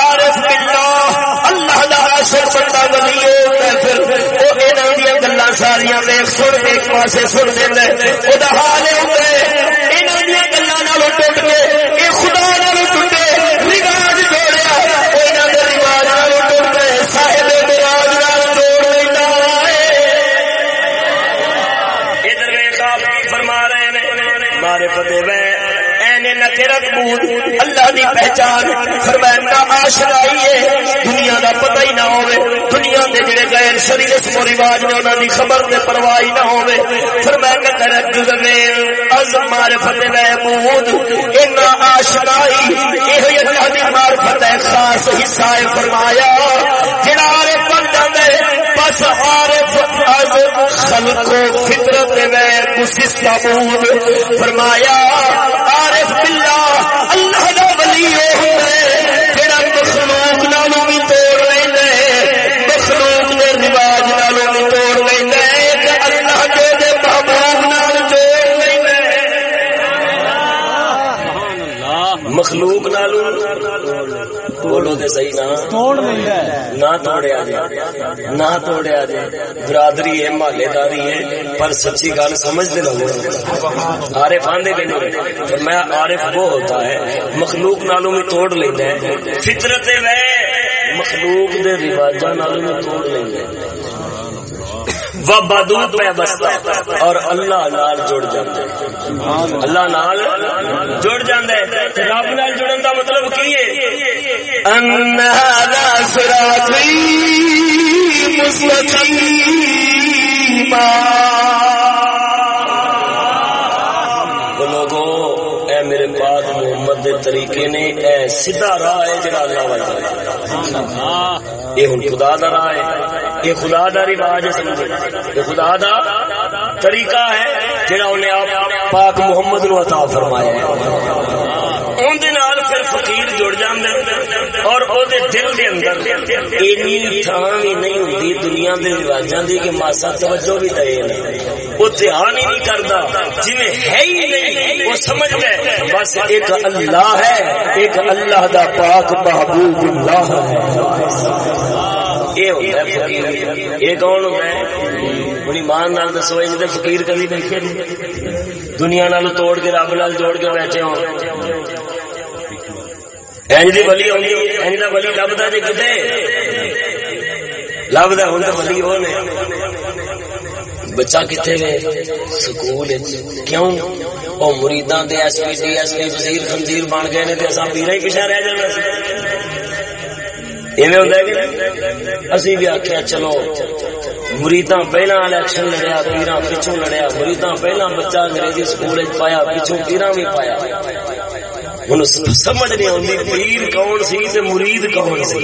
عارف باللہ، اللہ دا عاشق بندہ ولی ہوتا ہے پھر وہ انہاں دی گلاں ساریاں دیکھ سن کے ایک پاسے سن دیندا ہے۔ او دا حال ہوتا ہے، انہاں دی گلاں نال ٹوٹ کے اے خدا دی خبر تے پرواہ ہی نہ ہوے فرمایا نکرت گزرے از معرفت محمود، ان آشنائی، یہ اللہ دی معرفت ہے، خاص حصہ ہے فرمایا۔ جڑا عارف بن جاندا ہے بس عارف از خلق و فطرت میں مسستا بود فرمایا، عارف باللہ توڑیا جائے نہ توڑیا جائے برادری ہے، محلے داری ہے، پر سچی گل سمجھ دے لگو عارف آندے بھی نہیں۔ میں عارف وہ ہوتا ہے، مخلوق نالوں میں توڑ لینا ہے۔ فطرت ہے مخلوق دے رواجاں نالوں میں توڑ لینا ہے۔ وبادو پہ بستا اور اللہ نال جڑ جاتا اللہ نال جڑ جاتا ہے۔ رب نال جڑن دا مطلب کی ہے؟ ان هذا صراطی مستقیم لوگو، اے میرے پاک محمد دے طریقے نے، اے سیدھا راہ ہے جڑا اللہ والا یہ ہوں خدا دا راہ ہے، یہ خدا دا رواج ہے سمجھے یہ خدا دا طریقہ ہے جڑا انہیں آپ پاک محمد نو عطا فرمایا ہے۔ ان دے نال پھر فقیر جڑ جاندے۔ اور او دے دل دے اندر اینی تھاں وی نہیں ہوندی دنیا دے رواجاں دی کہ ماسا توجہ بھی دے نا او دھیان ہی نہیں کردا، جویں ہے ہی نہیں، وہ سمجھدا ہے۔ بس ایک اللہ ہے، ایک اللہ دا پاک محبوب اللہ ہے۔ یہ ہوتا ہے فقیر۔ یہ کون ہوتا ہے؟ ہوں ایمان نال دسو، یہ فقیر کبھی بیٹھے دنیا نال توڑ کے، رب نال جوڑ کے بیٹھے ہو اینج دی بچہ کتنے گئے سکول کیوں وہ مریداں دے S P D S P وزیر خنزیر بن گئے نے تے اساں پیرا ہی پیچھے رہ جانا ایویں ہوندا ہے کہ اسی بھی آکھیا چلو مریداں پہلا الیکشن لڑیا پیراں پچھوں لڑیا مریداں پہلا بچہ انگریزی سکول وچ پایا پچھوں پیراں بھی پایا ہن سمجھ نہیں آندی پیر کون سی تے مرید کون سی۔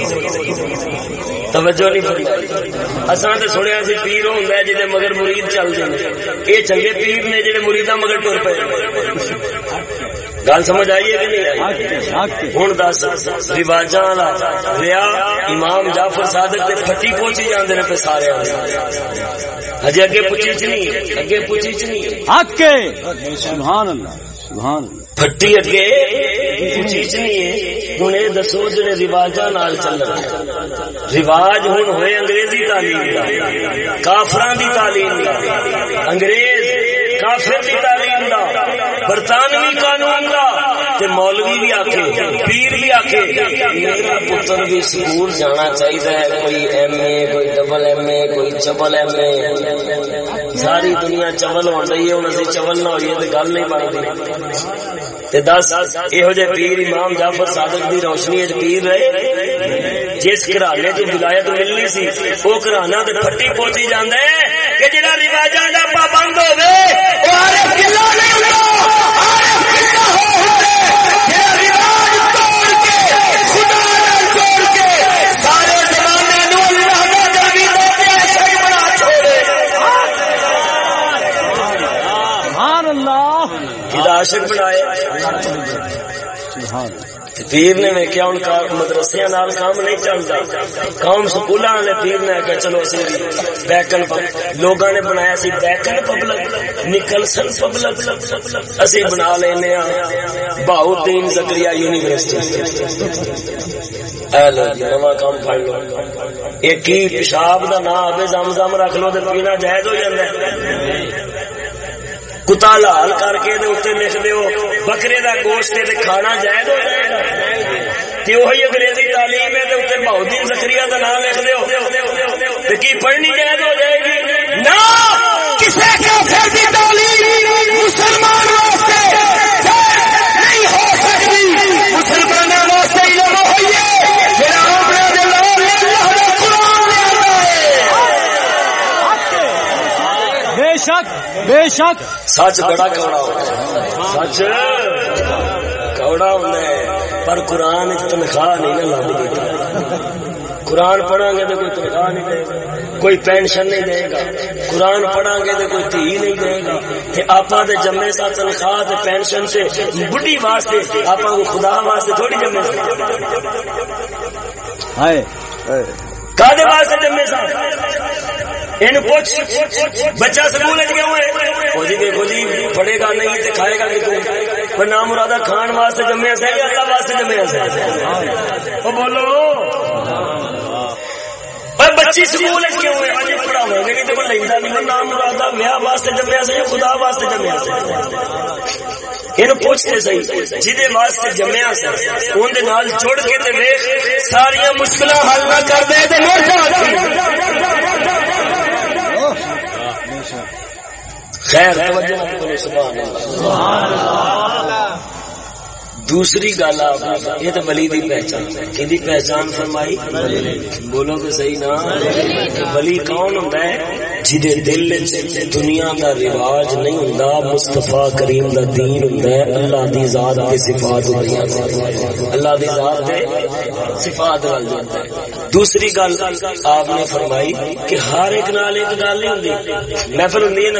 توجہ نہیں فرمائی۔ اساں تے سنیا سی پیر ہوندا ہے جے مگر مرید چل جاندے۔ اے چنگے پیر نے جڑے مریداں مگر ٹر پے۔ گل سمجھ آئیے کہ نہیں آئی؟ ہوں دس رواجاں ریا امام جعفر صادق تے پھٹی پہنچی جاندے نے پہ سارے ہجے اگے پوچھی چ نہیں اگے پوچھی چ نہیں حق سبحان اللہ سبحان اللہ۔ پھٹی اگے پوچھی چ نہیں ہن اے دسو جڑے رواجاں چل رہے رواج ہن ہوئے انگریزی تعلیم دا، کافراں دی تعلیم دا، انگریز کافر دی تعلیم دا، برطانوی قانون دا، تے مولوی بھی آکھے، پیر بھی آکھے، میرا پتر بھی سکول جانا چاہیے کوئی ایم اے، کوئی ڈبل ایم اے، کوئی چبل ایم اے۔ ساری دنیا چبل ہو رہی ہے ہوں اسی چبل نہ ہوئی تو گل نہیں بنتی۔ تے دس یہو جہ پیر امام جعفر صادق دی روشنی پیر رہے۔ جس گھرانے تو ولایت ملنی سی وہ گھرانا تے پھٹی پہنچی جاندے کہ جڑا رواجاں دا پابند ہوے او عارف قلعہ نہیں ہوندا عارف قلعہ ہو ہوندے جڑا رواج توڑ کے خدا نال جوڑ کے سارے زمانے نو اللہ دا جلوی دے کے ایسا ہی بنا چھوڑے۔ سبحان اللہ۔ خدا عاشق بنایا سبحان اللہ پیر نے ویکیا ہوں مدرسے کام نہیں چلتا؟ قوم سکول والے پیر نے آخیا چلو اسی بیکن لوگوں نے بنایا سی بیکن پبلک نکلسن پبلک، اسی بنا لینے بہو دین زکری یونیورسٹی۔ جی، نواں کام پڑ لو۔ ایک ہی پیشاب کا نام آگے زم زم رکھ لو تو پینا جائز ہو جاتا کتا لال کر کے اتنے لکھ دو بکرے کا گوشت کھانا جائز ہو جائے گا۔ وہی انگریزی تعلیم ہے اتنے بہت دن کا نام لکھ دو کی پڑھنی جائز ہو جائے گی؟ نہ! کسی مسلمان بے شک سچ بڑا کوڑا ہوتا سچ۔ کوڑا ہوتا ہے۔ پر قرآن تنخواہ نہیں نہ لگ قرآن پڑھا گے تو کوئی تنخواہ نہیں دے گا۔ کوئی پینشن نہیں دے گا۔ قرآن پڑھا گے تو کوئی تھی نہیں دے گا۔ تے آپا دے جمے سا تنخواہ تے پینشن سے بڑھی واسطے آپا کو خدا واسطے تھوڑی جمے کادے واسطے جمے سا؟ ان پوچھ بچہ سکول پڑھے گا نہیں کھائے گا نام مرادہ کھان واسطے جمے سے اللہ واسطے سے بولو۔ بچی سکول کیوں ہے اجے پڑھاوے نہیں تے کوئی لیندا نہیں نام مرادا ویاہ واسطے جمیا خدا واسطے جمیا پوچھتے واسطے جمیا نال جڑ کے تے ویکھ ساری مشکل حل نہ کر دے تے مر جا۔ خیر توجہ سبحان اللہ۔ دوسری گل آپ یہ تو بلی دی پہچان۔ کہ پہچان فرمائی؟ بولو تو صحیح نا۔ بلی کون ہوں جہد دل دنیا دا رواج نہیں ہوں مستفا کریم دا دین ہوں اللہ دی ذات کے صفات اللہ دی ذات کے صفات دوسری گل آپ نے فرمائی کہ ہر ایک نال ایک گل نہیں ہوتی محفل ہوں نا۔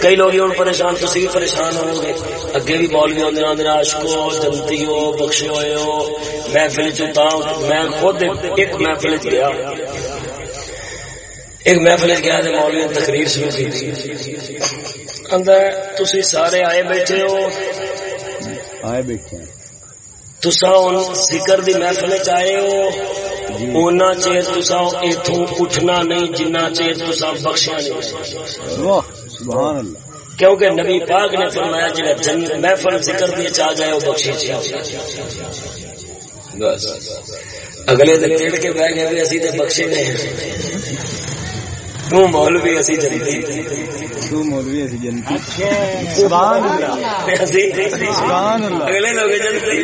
کئی لوگ ہوں پریشان تھی بھی پریشان ہو گے اگے بھی بول گئے آدھے عاشقو جنتی ہو بخشے ہوئے ہو محفل چتا میں خود ایک محفل گیا۔ ایک محفل گیا تو مولوی نے تقریر شروع کی اندر تسی سارے آئے بیٹھے ہو۔ آئے بیٹھے تسا ذکر دی محفل چاہے ہو۔ اونا چیر تسا ایتھوں اٹھنا نہیں جنہ چیر تسا بخشیا نہیں۔ سبحان اللہ۔ کیونکہ نبی پاک نے فرمایا جڑا جن محفل ذکر دی چاہ جائے وہ بخشی چاہ بس۔ اگلے دن ٹیڑھ کے بہ گئے اسی تے بخشے گئے۔ تو مولوی اسی جنتی۔ تو مولوی اسی جنتی۔ سبحان اللہ۔ سبحان اللہ۔ اگلے لوگ جنتی۔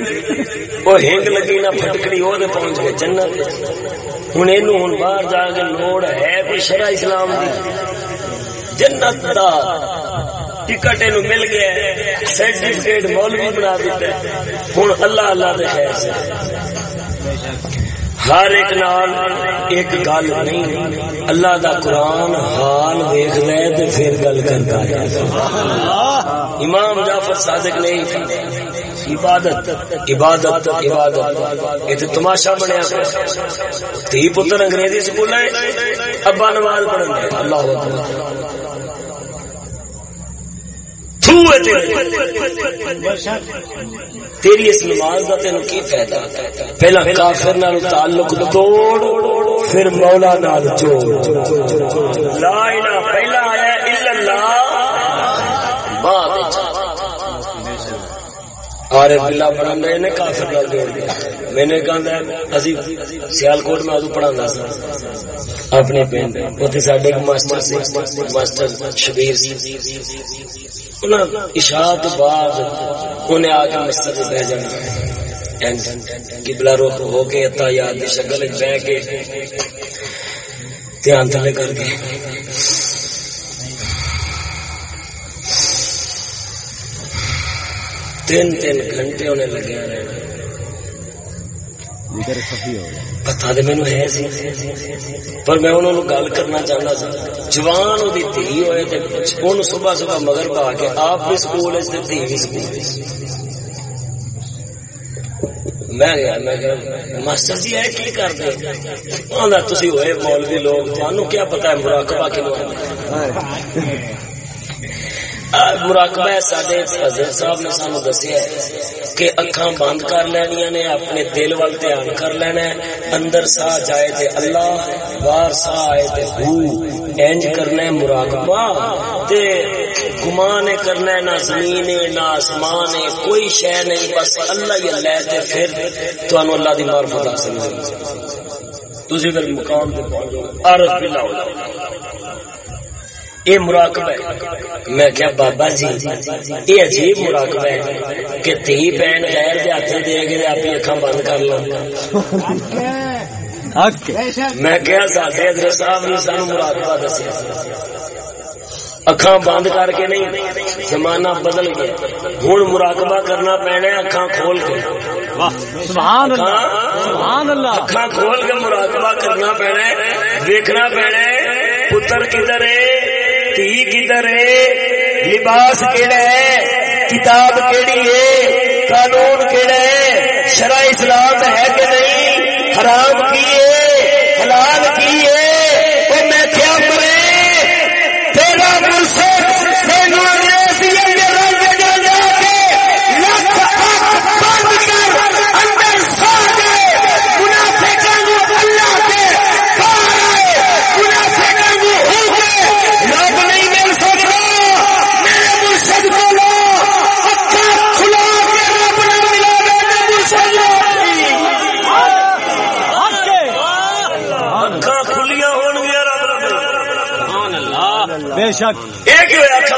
وہ ہنگ لگی نہ پھٹکڑی وہ تے پہنچ گئے جنت ہن اینو ہن باہر جا کے لوڑ ہے کوئی شرع اسلام دی۔ جنت دا۔ ٹکٹ اینو مل گیا سرٹیفکیٹ مولوی بنا دیتا ہن اللہ اللہ دے خیر سے۔ ہر ایک نال ایک گل نہیں، اللہ دا قرآن حال ویخ لے تو پھر گل کرتا ہے۔ امام جعفر صادق نے عبادت عبادت عبادت۔ یہ تو تماشا بنیا۔ تھی پتر انگریزی سکول ہے، ابا نماز پڑھن اللہ تیری اس نماز کا تین کی فائدہ؟ پہلا کافر نال تعلق توڑ پھر مولا نال جوڑ۔ لا الہ الا اللہ۔ بعد آرے بلا پڑھا میں نے کافر نال جوڑ دیا۔ میں نے کہا اسی سیال کوٹ میں ادو پڑھا سا۔ اپنے پنڈ اتنے سڈے ماسٹر سے ماسٹر شبیر اشاعت بعد انہیں آ کے مسجد بہ جانا۔ قبلہ رخ ہو کے اتا یاد دی شکل بہ کے دھیان تھلے کر کے۔ تین تین گھنٹے انہیں لگے رہنا پتا تو مینو ہے پر میں انہوں نے گل کرنا چاہتا سا جوان وہ دھی ہوئے صبح صبح مگر پا کے آپ بھی سکول دھی بھی سکول۔ میں گیا میں ماسٹر جی ہے کی کرتے ہوئے مولوی لوگ کیا پتا ہے مراقبہ کیوں مراقبہ سڈے حضرت صاحب نے سانو دسیا کہ اکھاں بند کر لینیا نے، اپنے دل وال دھیان کر لینا اندر سا جائے تے اللہ باہر سا آئے تے ہو اینج کرنا ہے مراقبہ۔ تے گمان کرنا ہے، نہ زمین نہ آسمان ہے، کوئی شے نہیں، بس اللہ ہی اللہ تے پھر تانوں اللہ دی معرفت حاصل ہوگی تسی پھر مقام تے پہنچ جاؤ۔ عرض باللہ۔ یہ مراقبہ ہے۔ میں کیا بابا جی یہ عجیب مراقبہ ہے کہ تھی بہن غیر دے ہاتھ دے گے اپنی اکھا بند کر لو میں کیا ساڈے حضرت صاحب نے سانو مراقبہ دسیا۔ اکھاں بند کر کے نہیں زمانہ بدل گیا۔ ہوں مراقبہ کرنا پینا اکھاں کھول کے۔ سبحان اللہ اکھاں کھول کے مراقبہ کرنا پینا دیکھنا پینا پتر کدھر ہے؟ تھی کدھر ہے؟ لباس کیڑا ہے؟ کتاب کیڑی ہے؟ قانون کیڑا ہے؟ شرع اسلام ہے کہ نہیں؟ حرام کی ہے؟ حلال کی ہے؟ اچھا اچھا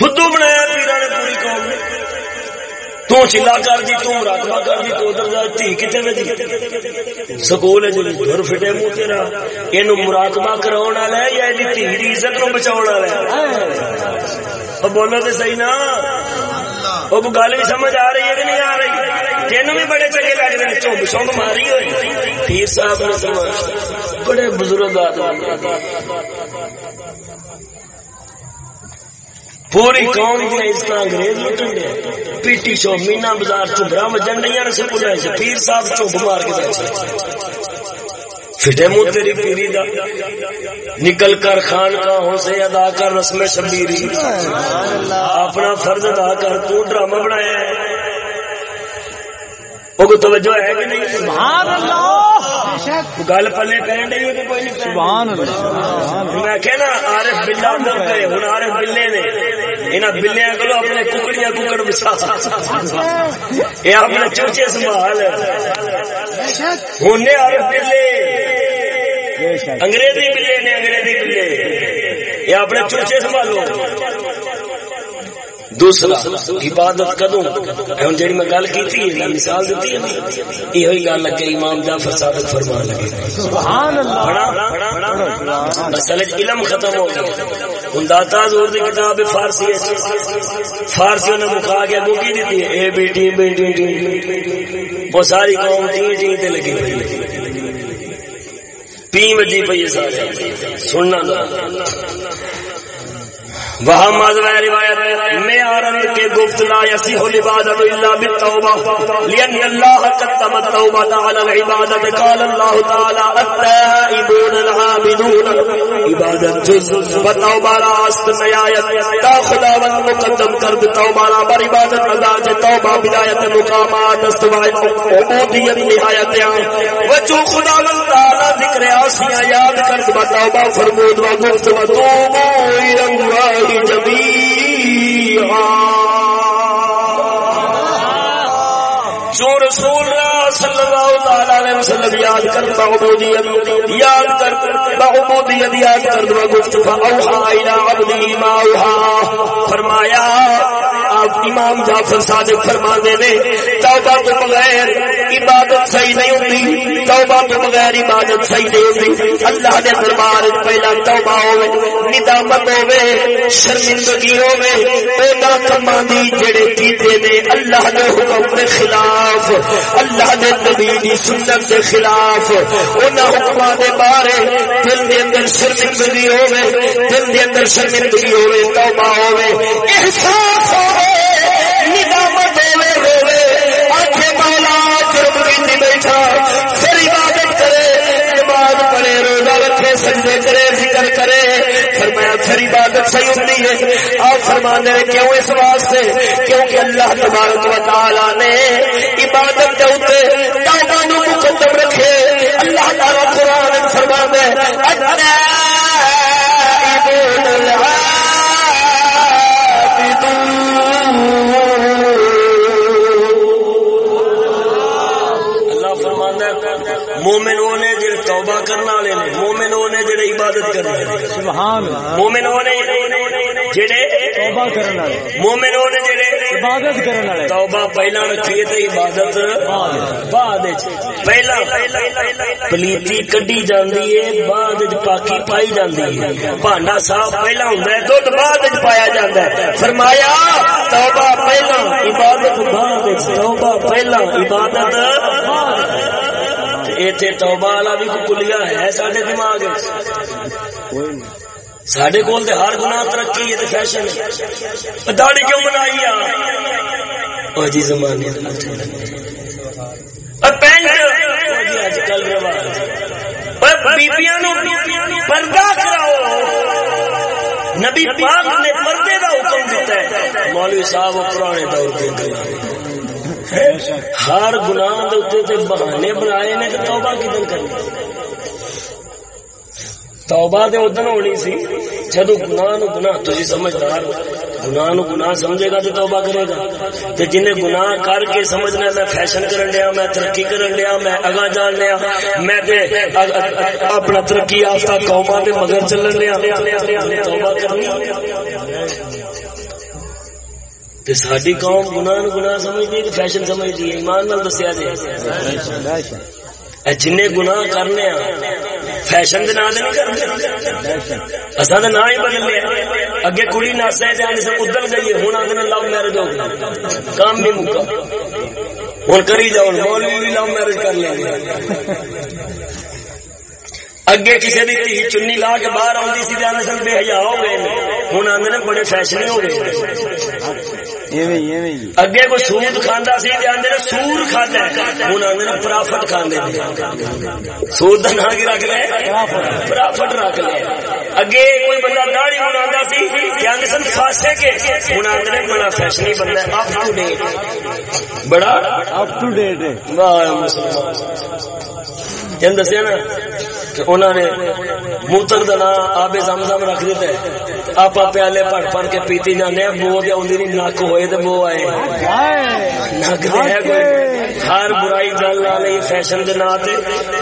فدو بنایا پیرا نے پوری قوم نے۔ تو چلا کر دی تو مراقبہ کر دی تو ادھر جا تھی سکول ہے جی گھر فٹے منہ تیرا۔ یہ مراقبہ والا ہے یا یہ تھی دی عزت نو بچاؤ والا ہے؟ تو صحیح نا۔ وہ گل بھی سمجھ آ رہی ہے کہ نہیں آ رہی تینوں بھی بڑے چنگے لگ رہے ہیں چوب چوب ماری ہوئی پیر صاحب نے سمجھ بڑے بزرگ پوری قوم دیا عزت انگریز لٹن دیا پیٹی شو مینا بازار چبرا وجن ڈیا سکول پیر صاحب چوب مار کے فٹے منہ تیری پیری دا۔ نکل کر خان کا سے ادا کر رسم شبیری۔ اپنا فرض ادا کر تو ڈرامہ بنایا ہے۔ وہ توجہ ہے کہ نہیں؟ سبحان اللہ! گل پلے پہن رہی ہے کوئی نہیں سبحان اللہ! میں کہنا عارف بلا مر گئے ہوں عارف بلے نے۔ انہاں بلیاں کو اپنے ککڑیاں ککڑ اپنے چوچے سنبھال۔ ہونے عارف بلے۔ انگریزی نے انگریزی یہ اپنے چوچے سنبھالو۔ دوسرا عبادت کدوں ہوں جی میں گل کی مثال دیتی ہے یہ گل لگے امام جعفر صادق فرمان لگے۔ سبحان اللہ اصل علم ختم ہو گیا۔ ہوں داتا زور دی کتاب فارسی فارسی نے مکا کے اگو کی دیتی ہے؟ اے بیٹی بیٹی وہ ساری قوم ٹی ٹی تے لگی پی وجی پی سارے۔ سننا وہاں مذہب روایت میں آرن کے گفت لا یسیح العبادت الا بالتوبہ، لئن اللہ قدم التوبہ على العبادت، قال اللہ تعالی التائبون العابدون۔ عبادت جز و توبہ راست نیایت، تا خداوند مقدم کر دے توبہ را، بر عبادت ادا جے توبہ بدایت مقامات استوائے عبودیت نہایت و جو خداوند تعالی ذکر آسیاں یاد کر دے توبہ فرمود و گفت و توبو اللہ جو رسول صلی اللہ علیہ وسلم یاد کر یاد کر بعبودیت یاد گفت فاوحا الى عبدی ما اوحا۔ فرمایا، آپ امام جعفر صادق فرما دے توبہ تو بغیر عبادت صحیح نہیں ہوتی۔ توبہ تو بغیر عبادت صحیح نہیں ہوتی۔ اللہ دے دربار پہلا توبہ ہوے، ندامت ہوے، شرمندگی ہوے، اونا کماں دی جڑے کیتے نے اللہ دے حکم دے خلاف، اللہ دے نبی دی سنت دے خلاف، اونا حکماں دے بارے دل دے اندر شرمندگی ہوے، دل دے اندر شرمندگی ہوے، توبہ ہوے۔ احساس ہوے سجدے کرے ذکر کرے۔ فرمایا پھر عبادت صحیح ہوتی ہے۔ آپ فرمانے ہیں، کیوں اس واسطے؟ کیونکہ اللہ تبارک و تعالی نے عبادت کے اوپر توبہ نو مقدم رکھے۔ اللہ تعالی قرآن فرمانے ہیں مومن وہ نے جڑے توبہ کرنے والے نے مومن وہ نے جڑے عبادت کرنے والے سبحان مومن جڑے توبہ والے۔ جڑے عبادت کرنے والے۔ توبہ پہلا رکھیے تے عبادت بعد وچ۔ پہلا پلیتی کڈی جاندی ہے بعد وچ پاکی پائی جاندی ہے۔ بھانڈا صاف پہلا ہوندا ہے دودھ بعد وچ پایا جاندا ہے۔ فرمایا توبہ پہلا عبادت بعد وچ۔ توبہ پہلا عبادت ایتھے توبہ والا بھی کلیا ہے سارے دماغ سڈے کول تو ہر گنا ترقی ہے فیشن داڑی کیوں بنائی آ جی زمانے پینٹ جی اج کل رواج پردہ کراؤ۔ نبی پاک نے پردے کا حکم دیتا ہے۔ مولوی صاحب پرانے دور کے ہر گناہ تے بہانے بنائے نے تو توبہ کدن کرنی۔ توبہ تے ادن ہونی سی۔ جدو گناہ نو گناہ تھی سمجھدار گناہ نو گناہ سمجھے گا تو توبہ کرے گا۔ تے جنہیں گناہ کر کے سمجھنا میں فیشن کرن لیا میں ترقی کرن لیا میں اگا جان لیا میں تے اپنا ترقی یافتہ قوما دے مگر چلن لیا توبہ کرنی۔ تے ساری قوم گناہ نو گناہ سمجھتی ہے فیشن سمجھتی ہے؟ ایمان نال دسیا جی۔ جن گناہ کرنے فیشن دے نام نہیں کرتے اصا تو نام ہی بدل لیا اگے کڑی نس ہے جانے سے ادھر گئی ہن ہوں آدھے لو میرج ہو گئی کام بھی مکا ہن کری جاؤ مولوی لو میرج کر لیں اگے کسی کی تھی چنی لا کے باہر آتی سی جانے سن بے حیا ہو گئے ہوں آدھے بڑے فیشن ہو گئے اگے کوئی سود کھانا سی آدھے سور کھانا ہوں آدھے پرافٹ کھانے سود کا نام کی رکھ لے؟ پرافٹ رکھ لے۔ اگے کوئی بندہ داڑی بنا سی آدھے سن فاسے کے۔ ہوں آدھے بڑا فیشنی بندہ اپ ٹو ڈیٹ بڑا اپ ٹو ڈیٹ دسیا نا؟ کہ انہوں نے موتر کا نام آبے زمزم رکھ دیتا ہے۔ آپ پیالے پڑ پڑ کے پیتی جانے بو دیا نہیں نک ہوئے تو بو آئے نک ہے کوئی؟ ہر برائی گل نہ نہیں فیشن کے نام سے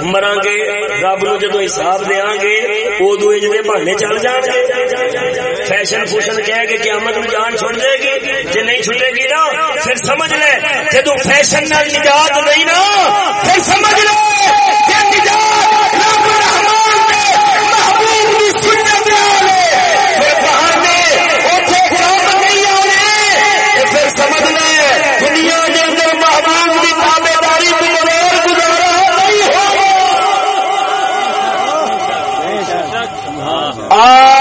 مرا گے، رب نو جدو حساب دیا گے ادو جی بہانے چل جان گے۔ فیشن فوشن کہہ کے قیامت میں جان چھوڑ دے گی۔ جی نہیں چھٹے گی نا، پھر سمجھ لے جدو فیشن نجات نہیں نا، پھر سمجھ لے۔ Allah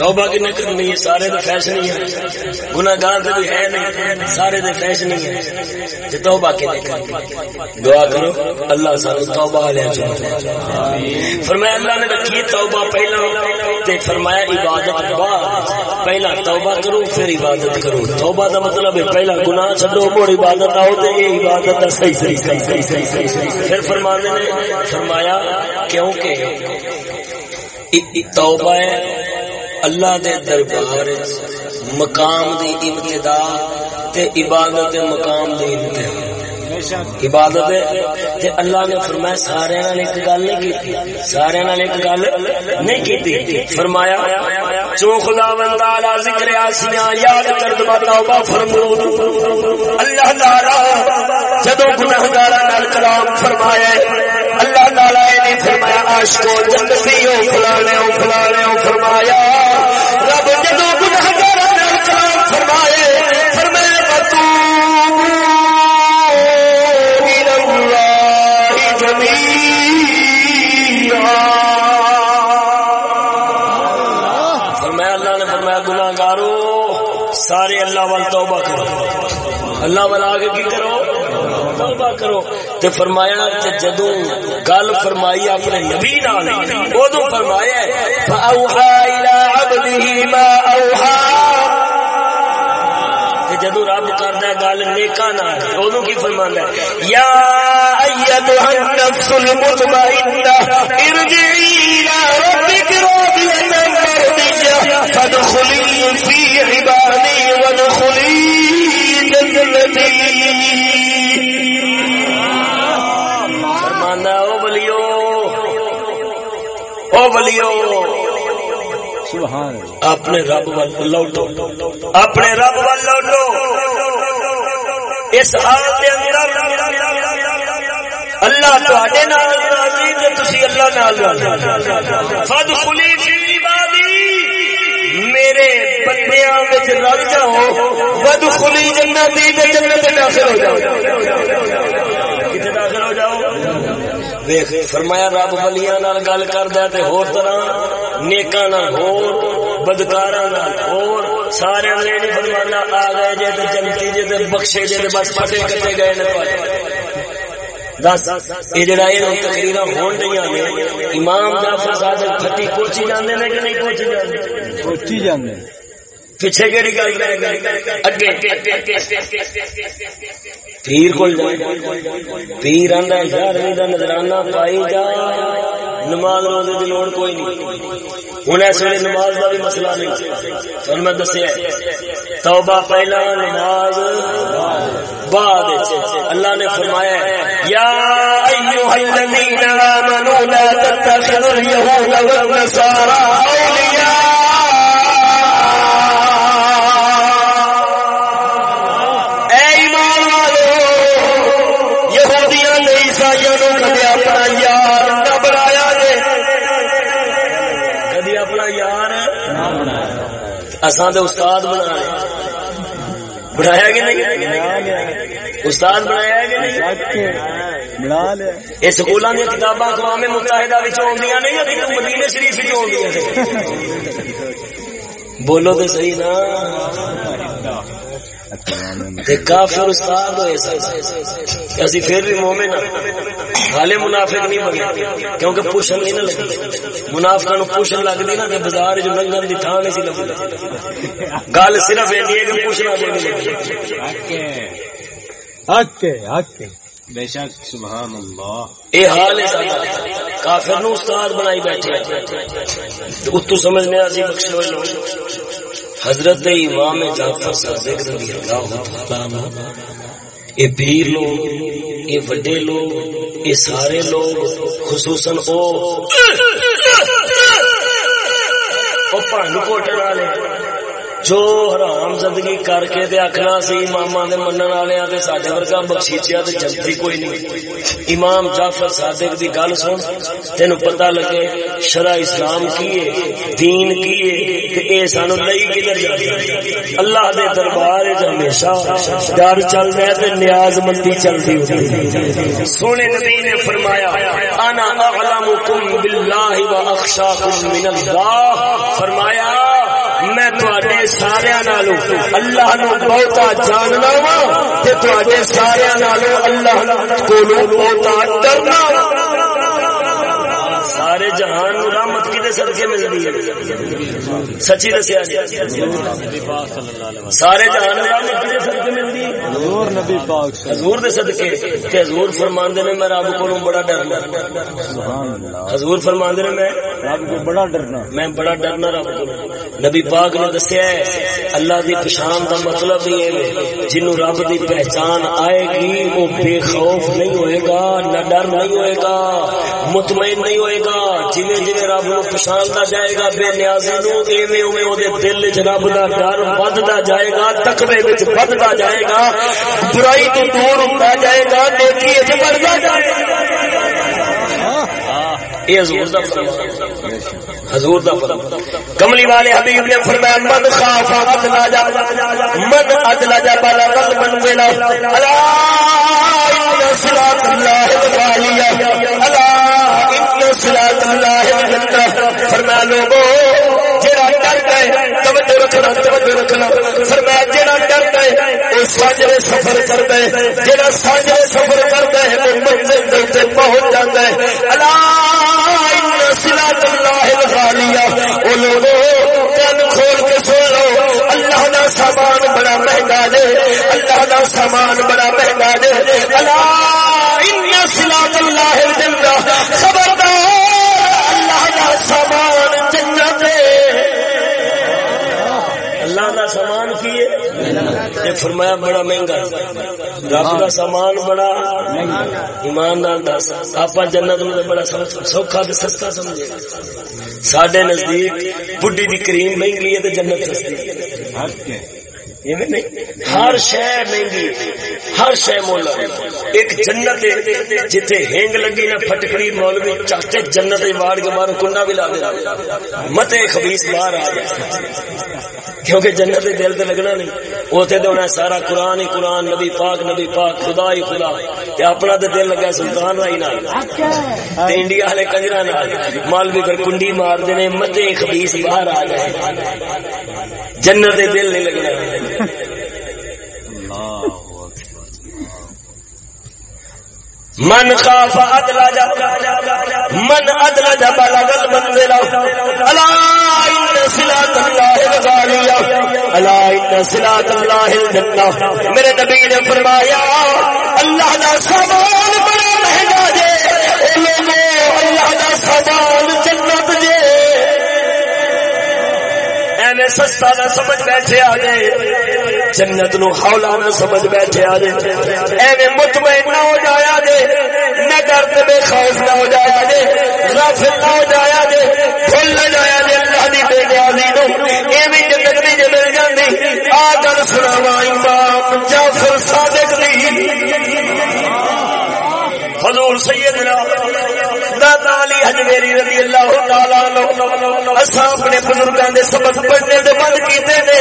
توبہ کی نہ کرنی ہے، سارے دے فیشن ہی ہے گناہگار تے بھی ہے نہیں، سارے دے فیشن ہی ہے جی تے توبہ کی دعا کرو، اللہ سانو توبہ والے چ فرمایا، اللہ نے رکھی توبہ پہلا۔ تے فرمایا، عبادت بعد۔ پہلا توبہ کرو، پھر عبادت کرو۔ توبہ دا مطلب ہے، پہلا گناہ چھڈو، مڑ عبادت آؤ تے یہ عبادت دا صحیح صحیح صحیح صحیح صحیح پھر فرمانے نے، فرمایا، کیونکہ توبہ ہے اللہ دے دربار مقام دی ابتدا تے عبادت مقام دی انتہا۔ عبادت تے اللہ نے فرمایا سارے نال ایک گل نہیں کیتی۔ سارے نال ایک گل نہیں کیتی۔ فرمایا جو خداوند تعالی ذکر آسیاں یاد کر دبا توبہ فرمو۔ اللہ تعالی جدوں گناہگاراں نال کلام فرمایا اللہ تعالی نے فرمایا عاشقو جنتی ہو فلانے ہو فلانے ہو فرمایا۔ رب جدو گناہگاراں نال کلام فرمائے، فرمایا بتو الى الله جميعا فرمایا، اللہ نے فرمایا گناہگارو سارے اللہ وال توبہ کرو۔ اللہ والا آگے کی کرو؟ توبہ کرو تے فرمایا تے جدو گل فرمائی اپنے نبی نال، اودوں فرمایا فاوحى الى عبده ما اوحا اوحى جدو رب کردا گل نیکا نال، اودوں کی فرماندا ہے، یا ایتها النفس المطمئنه ارجعي الى ربك راضيه مرضيه فادخلي في اپنے رب وال لوٹو۔ اپنے رب وال لوٹو۔ اس حال کے اندر اللہ تے نال راضی تے تسی اللہ نال راضی۔ فدخلی فی عبادی بندیاں وچ رل جاؤ جنتی تے جنت داخل ہو جاؤ کتے داخل ہو جاؤ ویکھ فرمایا رب ولیاں نال گل کردا تے ہور طرح نیکاں نال ہور بدکاراں نال ہور سارے نے نہیں فرمانا آ گئے جے تے جنتی جے تے بخشے جے تے بس پھٹے کٹے گئے نے دس یہ جڑا یہ تقریر ہون نہیں امام جعفر صادق پھٹی کوچی جاندے نے کہ نہیں کوچی جاندے کوچی جاندے پیچھے کیڑی گل اگے۔ پیر کول پیر آندا یارویں دا نظرانہ پائی جا۔ نماز روزے دی لوڑ کوئی نہیں۔ ہن اس ویلے نماز دا بھی مسئلہ نہیں۔ تھانوں میں دسیا توبہ پہلا نماز بعد اللہ نے فرمایا یا ایھا الذین آمنوا، لا تتخذوا اليهود والنصارى اساں تے استاد بنایا بنایا کہ نہیں؟ استاد بنایا کہ نہیں؟ بنا کتاباں اقوام متحدہ نہیں مدینے شریف بولو تو صحیح نا۔ کافر استاد ہوئے اسی پھر بھی مومن حالے منافق نہیں بنے۔ کیونکہ پوشن نہیں نہ لگی۔ منافقہ نو لگتی نا کہ بازار جو لنگن دی تھان نہیں سی گل صرف کہ جو نہیں لگی۔ حق ہے حق ہے بے شک سبحان اللہ۔ اے حال ہے سارا کافر نو استاد بنائی بیٹھے تو اتو سمجھنے حضرت امام جعفر صادق رضی اللہ تعالی اے پیر لوگ، اے وڈے لوگ، اے سارے لوگ، خصوصاً او او پانڈ کوٹن والے۔ جو حرام زندگی کر کے تے آخنا سی امام دے منن والے تے ساڈے ورگا بخشیچیا تے جلدی کوئی نہیں امام جعفر صادق دی گل سن تینو پتہ لگے شرع اسلام کی ہے دین کی ہے تے اے سانو لئی کدھر جاندی اللہ دے دربار وچ ہمیشہ ڈر چلدا ہے تے نیاز مندی چلدی ہوندی سونے نبی نے فرمایا انا اعلمکم باللہ واخشاکم من اللہ فرمایا میں تے سارا نالو اللہ نو بہتا جاننا وا تے سارا اللہ کو بہتا ڈرنا سارے جہان نو رحمت کدے صدقے ملدی ہے؟ سچی دسیا جی۔ سارے جہان نو رحمت کدے صدقے ملدی حضور نبی پاک حضور دے صدقے۔ تے حضور فرماندے نے میں رب کولوں بڑا ڈرنا۔ سبحان اللہ۔ حضور فرماندے نے میں رب کو بڑا ڈرنا۔ میں بڑا ڈرنا رب کو نبی پاک نے دسیا ہے اللہ دی پہچان دا مطلب یہ ہے جنوں رب دی پہچان آئے گی وہ بے خوف نہیں ہوئے گا نہ ڈر نہیں ہوئے گا مطمئن نہیں ہوئے گا۔ جویں جویں رب نو پہچاندا جائے گا، بے نیازی نو، ایویں اویں او دے دل وچ رب دا ڈر وددا جائے گا، تقوی وچ وددا جائے گا، برائی تو دور ہوندا جائے گا، نیکی وچ بڑھدا جائے گا۔ یہ حضور دا فرمان حضور دا فرمان کملی والے حبیب نے فرمایا من خاف ادلا جا من ادلا جا بالا رل من ویلا الا ان اللہ الغالیہ توجہ توجہ رکھنا۔ فرمایا جڑا ہے ساجرے سفر کرتا ہے۔ جڑا ساجرے سفر کرتا ہے، وہ منزل تے پہنچ ہے۔ الا ان اللہ الغالیہ۔ او لوگو کان کھول کے سن لو۔ اللہ دا سامان بڑا مہنگا دے۔ اللہ دا سامان بڑا مہنگا دے۔ الا ان صراط اللہ الجنہ۔ خبردار، اللہ دا سامان کی ہے؟ فرمایا بڑا مہنگا رب کا سامان بڑا ایماندار دس آپ جنت میں بڑا سوکھا تو سستا سمجھے۔ سڈے نزدیک بڈی دی کریم مہنگی ہے تو جنت سستی ہر شہ مہنگی، ہر شہ مول ایک جنت جتھے ہینگ لگی نہ پھٹکڑی مولوی، چاچے جنت واڑ کے باہر کنڈا بھی لا دے متے خبیس باہر آ جائے کیونکہ جنت دل تے لگنا نہیں، اوتھے تے ہونا سارا قرآن ہی قرآن، نبی پاک نبی پاک، خدا ہی خدا۔ تے اپنا تے دل لگا سلطان رائی نال۔ تے انڈیا والے کنجرا نال۔ مولوی کر کنڈی مار دینے، متے خبیس باہر آ جائے جنت دل نہیں لگنا۔ من خاف ادلا جا من ادلا جا بلغ المنزل الا ان صلات الله الا ان صلات الله الجنه میرے نبی نے فرمایا، اللہ دا سامان بڑا مہنگا جے اللہ دا سامان جنت جے. ایویں سستا نہ سمجھ بیٹھے آ جنت نو ہولا نہ سمجھ بیٹھے آ جائے۔ ایویں مطمئن نہ ہو جایا جے نہ درد بے خوف نہ ہو جایا جے غافل نہ ہو جایا جے بھول نہ جایا جے اللہ دی بے نیازی نو۔ ایویں جنت دی جے مل جاندی۔ آ گل سناواں امام جعفر صادق دی۔ حضور سیدنا دادا علی حجویری رضی اللہ تعالی عنہ، اساں اپنے بزرگاں دے سبق پڑھنے دے بند کیتے نے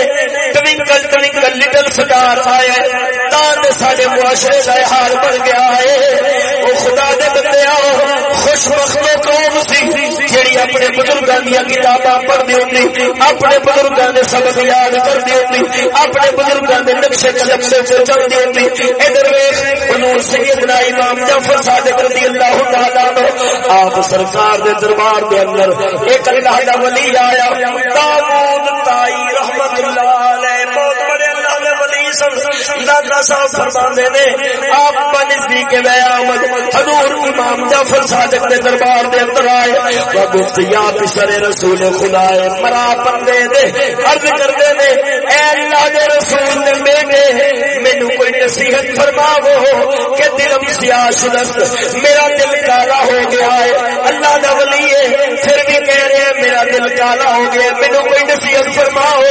ٹوینکل ٹوینکل لٹل سٹار آیا تاں تے ساڈے معاشرے دا حال بن گیا ہے۔ او خدا دے بندیاں خوش بخت قوم سی، جیڑی اپنے بزرگاں دی کتاباں پڑھدی ہوندی، اپنے بزرگاں دے سبق یاد کردی ہوندی، اپنے بزرگاں دے نقشے قدم سے چلدی ہوندی۔ ادھر ویکھ، حضور سیدنا امام جعفر صادق رضی اللہ تعالی عنہ آپ سرکار دے دربار دے اندر ایک اللہ دا ولی آیا داؤد سن صاحب فرماندے نے، آپ نزدیک لے آمد، حضور امام جعفر صادق دے دربار دے اندر آئے۔ و گفت یا پسر رسول خدا مرا بندے دے، عرض کردے نے، اے اللہ دے رسول نے میرے مینو کوئی نصیحت فرماو کہ دلم سیاہ شدست، میرا دل کالا ہو گیا ہے۔ اللہ دا ولی ہے، پھر بھی کہہ رہے ہیں، میرا دل کالا ہو گیا مینو کوئی نصیحت فرماؤ۔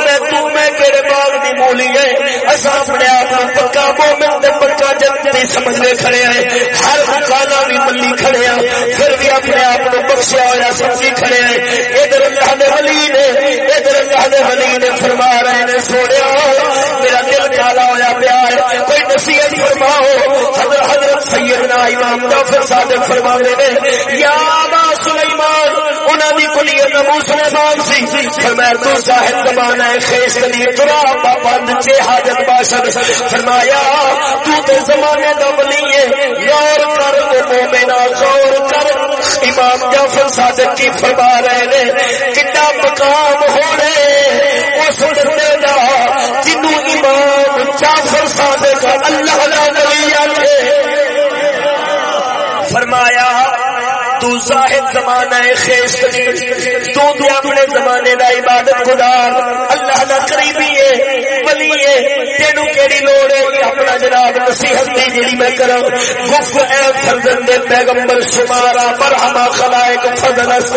میں تو میں کہڑے باغ دی مولی ہے اصا اپنے آپ پکا مومن تے پکا جنتی سمجھنے کھڑے ہیں۔ ہر مکانا بھی ملی کھڑے ہیں۔ پھر بھی اپنے آپ کو بخشیا ہوا سمجھی کھڑے ہیں۔ ادھر اللہ دے ولی نے، ادھر اللہ دے ولی نے فرما رہے نے سوڑیا میرا دل کالا ہوا پیا ہے۔ کوئی نصیحت فرماؤ۔ حضرت حضرت سیدنا امام جعفر صادق فرما نے، یا انہاں دی کلیت ابو سلیمان سی۔ فرمایا، تو صاحب زمانہ خیش کلی ترا بند چے حاجت باشد۔ فرمایا، تو تے زمانے دا ولی ہے۔ غور کر او مومنا غور کر۔ امام جعفر صادق کی فرما رہے نے، کتنا مقام ہونے۔ اس بندے دا جنوں امام جعفر صادق اللہ لا نبی آتے فرمایا تو زاہد زمانہ خیش تو تو اپنے زمانے دا عبادت گزار۔ اللہ دا قریبی ہے، ولی ہے۔ تینو کیڑی لوڑ ہے اپنا جناب نصیحت دی جڑی میں کراں۔ گف اے فرزند پیغمبر شمارا مرحبا خلائق فضل است۔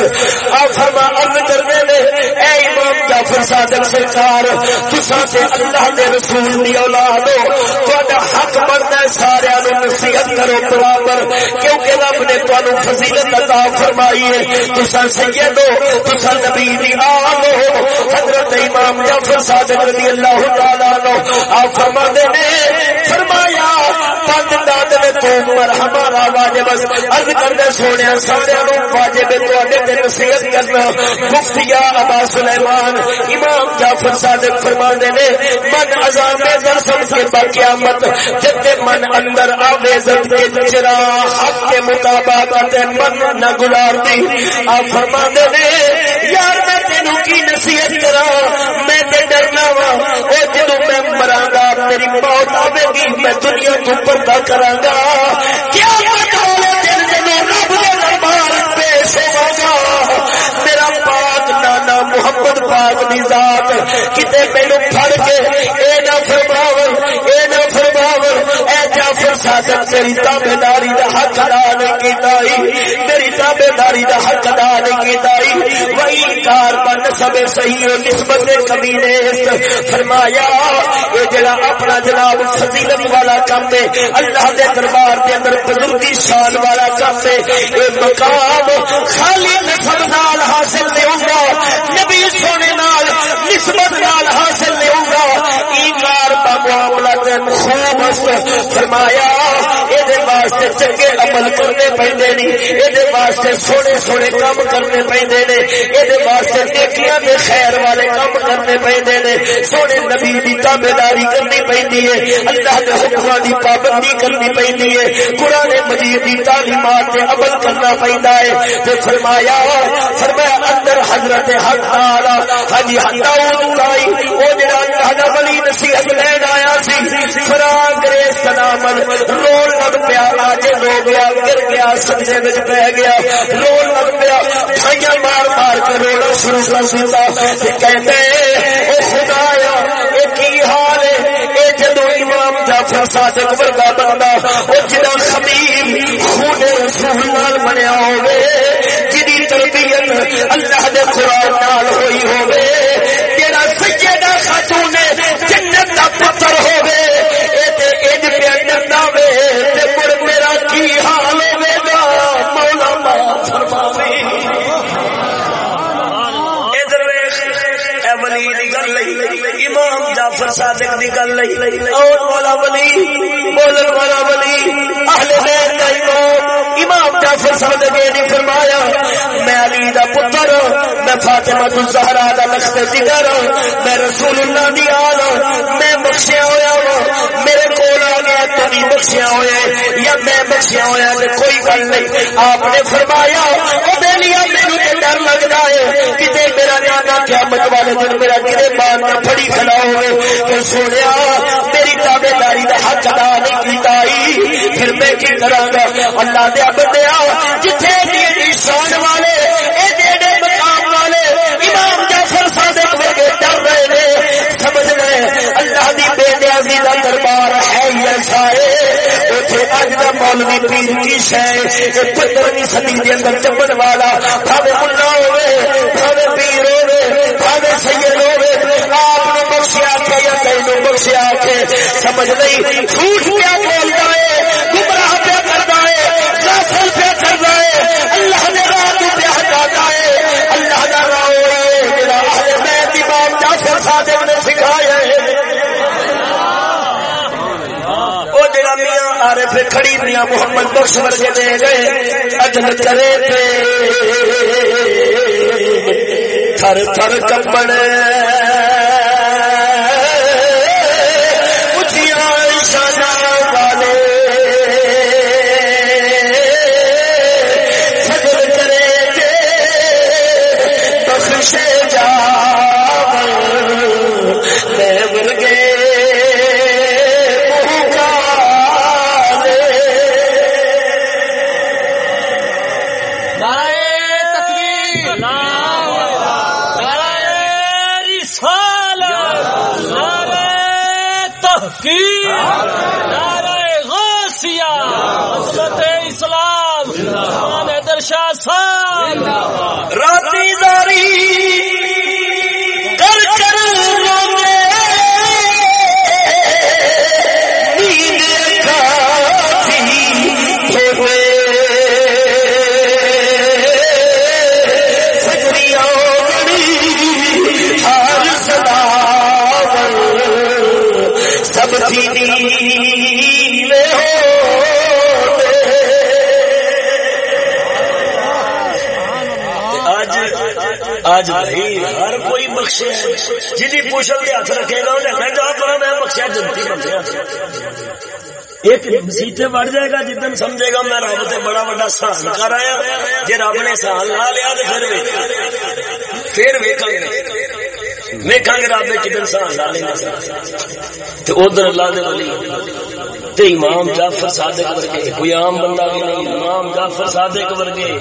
آ فرما، عرض کرنے نے، اے امام جعفر صادق سرکار، تساں سے اللہ دے رسول دی اولاد ہو۔ تہاڈا حق بندا ہے سارے نصیحت کرو برابر، کیونکہ رب نے تانوں فضیلت عطا فرمائی ہے تسا سید ہو تسا نبی دی آل ہو۔ حضرت امام جعفر صادق رضی اللہ تعالی عنہ، آپ فرماتے ہیں فرمایا پنج تو واجب عرض سونے سارے نو واجب تواڈے تے نصیحت کرنا۔ ابا سلیمان، امام جعفر صادق من عذاب کے با قیامت جب من اندر آوے کے چرا، حق کے مطابقت من نہ گزار دی آپ یار میں تینوں کی نصیحت کرا میں تے ڈرنا وا او جدوں میں مراں گا میری موت آوے گی، میں دنیا تو پردہ کراں گا۔ کیا پتہ دن جدوں رب دے دربار پیش ہوا گا، میرا پاک نانا محمد پاک کی ذات کتے میرے پھڑ کے، اے نہ فرماو اے نہ فرماور تیری تابے داری دا حق ادا نہیں کیتا تیری تابے داری دا حق ادا نہیں کیتا وہی کار بن سب صحیح نسبت کمینے فرمایا یہ جڑا اپنا جناب فضیلت والا کام ہے، اللہ دے دربار دے اندر بزرگی شان والا کام ہے۔ یہ مقام خالی نسب نال حاصل نہیں ہوگا نبی سونے نال نسبت نال حاصل نہیں ہوگا ایکار کا معاملہ خوب فرمایا یہ واسطے چنگے عمل کرنے پیندے نہیں یہ واسطے سونے سونے کام کرنے پیندے نے یہ واسطے نیکیاں دے خیر والے کام کرنے پیندے نے۔ سونے نبی دی تابعداری کرنی پیندی ہے، اللہ دے حکماں دی پابندی کرنی پیندی ہے۔ قران مجید دی تعلیمات تے عمل کرنا پیندا ہے۔ تے فرمایا فرمایا، اندر حضرت حق تعالی حجی حداؤد لائی او جڑا اللہ دا ولی نصیحت لین آیا سی، فراغ ریس سلامن رول لگ پیا، آج رو گیا، گر گیا، سجدے وچ پہ گیا، رول لگ پیا بھائیاں مار مار کے رونا شروع کر دیتا۔ تے کہتے او خدایا، اے کی حال ہے؟ اے جدو امام جعفر صادق ورگا بندہ او جدا خبیر خون رسول نال بنیا ہوے جدی تربیت اللہ دے قرآن نال ہوئی ہوے صادق دی گل لئی اور والا ولی، بولن والا ولی، اہل بیت دا امام امام جعفر صادق نے فرمایا، میں علی دا پتر، میں فاطمہ الزہرا دا لخت ذکر میں رسول اللہ دی آل، میں بخشیا ہویا ہوں۔ میرے کول آ گیا تو بھی بخشیا ہویا یا میں بخشیا ہویا تے کوئی گل نہیں۔ آپ نے فرمایا او بے لیا مینوں ڈر لگدا ہے کتے میرا نانا قیامت والے دن میرا کدے بان نہ پھڑی کھڑا ہوئے۔ تو سنیا میری تابے داری دا حق ادا نہیں کیتا پھر میں کی کراں گا اللہ دے بندیا جتھے دی شان والے مقام والے، امام جعفر صادق ورگے ڈر رہے نے۔ سمجھ گئے اللہ دی بے نیازی دا دربار ہے ایسا ہے اج دا مولوی پیر کی شے اے پندرہویں صدی دے اندر چپن والا بھاوے ملا ہوے بھاوے پیر ہوے بھاوے سید ہوے آپ بخشیا یا تینوں بخشیا سمجھ نہیں جھوٹ کیا بولتا ہے گمراہ پہ کرتا ہے غافل پہ کرتا ہے اللہ راہ تو پہ ہٹاتا ہے اللہ کا راہ وہی ہے اہل بیت امام جعفر صادق نے سکھایا ہے وہ جڑا میاں آرے پہ کھڑی میاں محمد بخش ورگے دے گئے اجن کرے تھے۔ تھر تھر کمبڑ اسلام درشا آج بھائی ہر کوئی بخشے جی پوشل کے ہاتھ رکھے گا، انہیں جا پڑا، میں بخشیا، جنتی بخشیا۔ ایک سیتے بڑھ جائے گا جدن سمجھے گا، میں رب سے بڑا بڑا سہن کر آیا۔ جی رب نے سہن لا لیا تو پھر پھر ویکاں گے ویکاں گے رب کدن سہن لا لیں ادھر اللہ دے ولی۔ تے امام جعفر صادق ورگے، کوئی عام بندہ بھی نہیں، امام جعفر صادق ورگے۔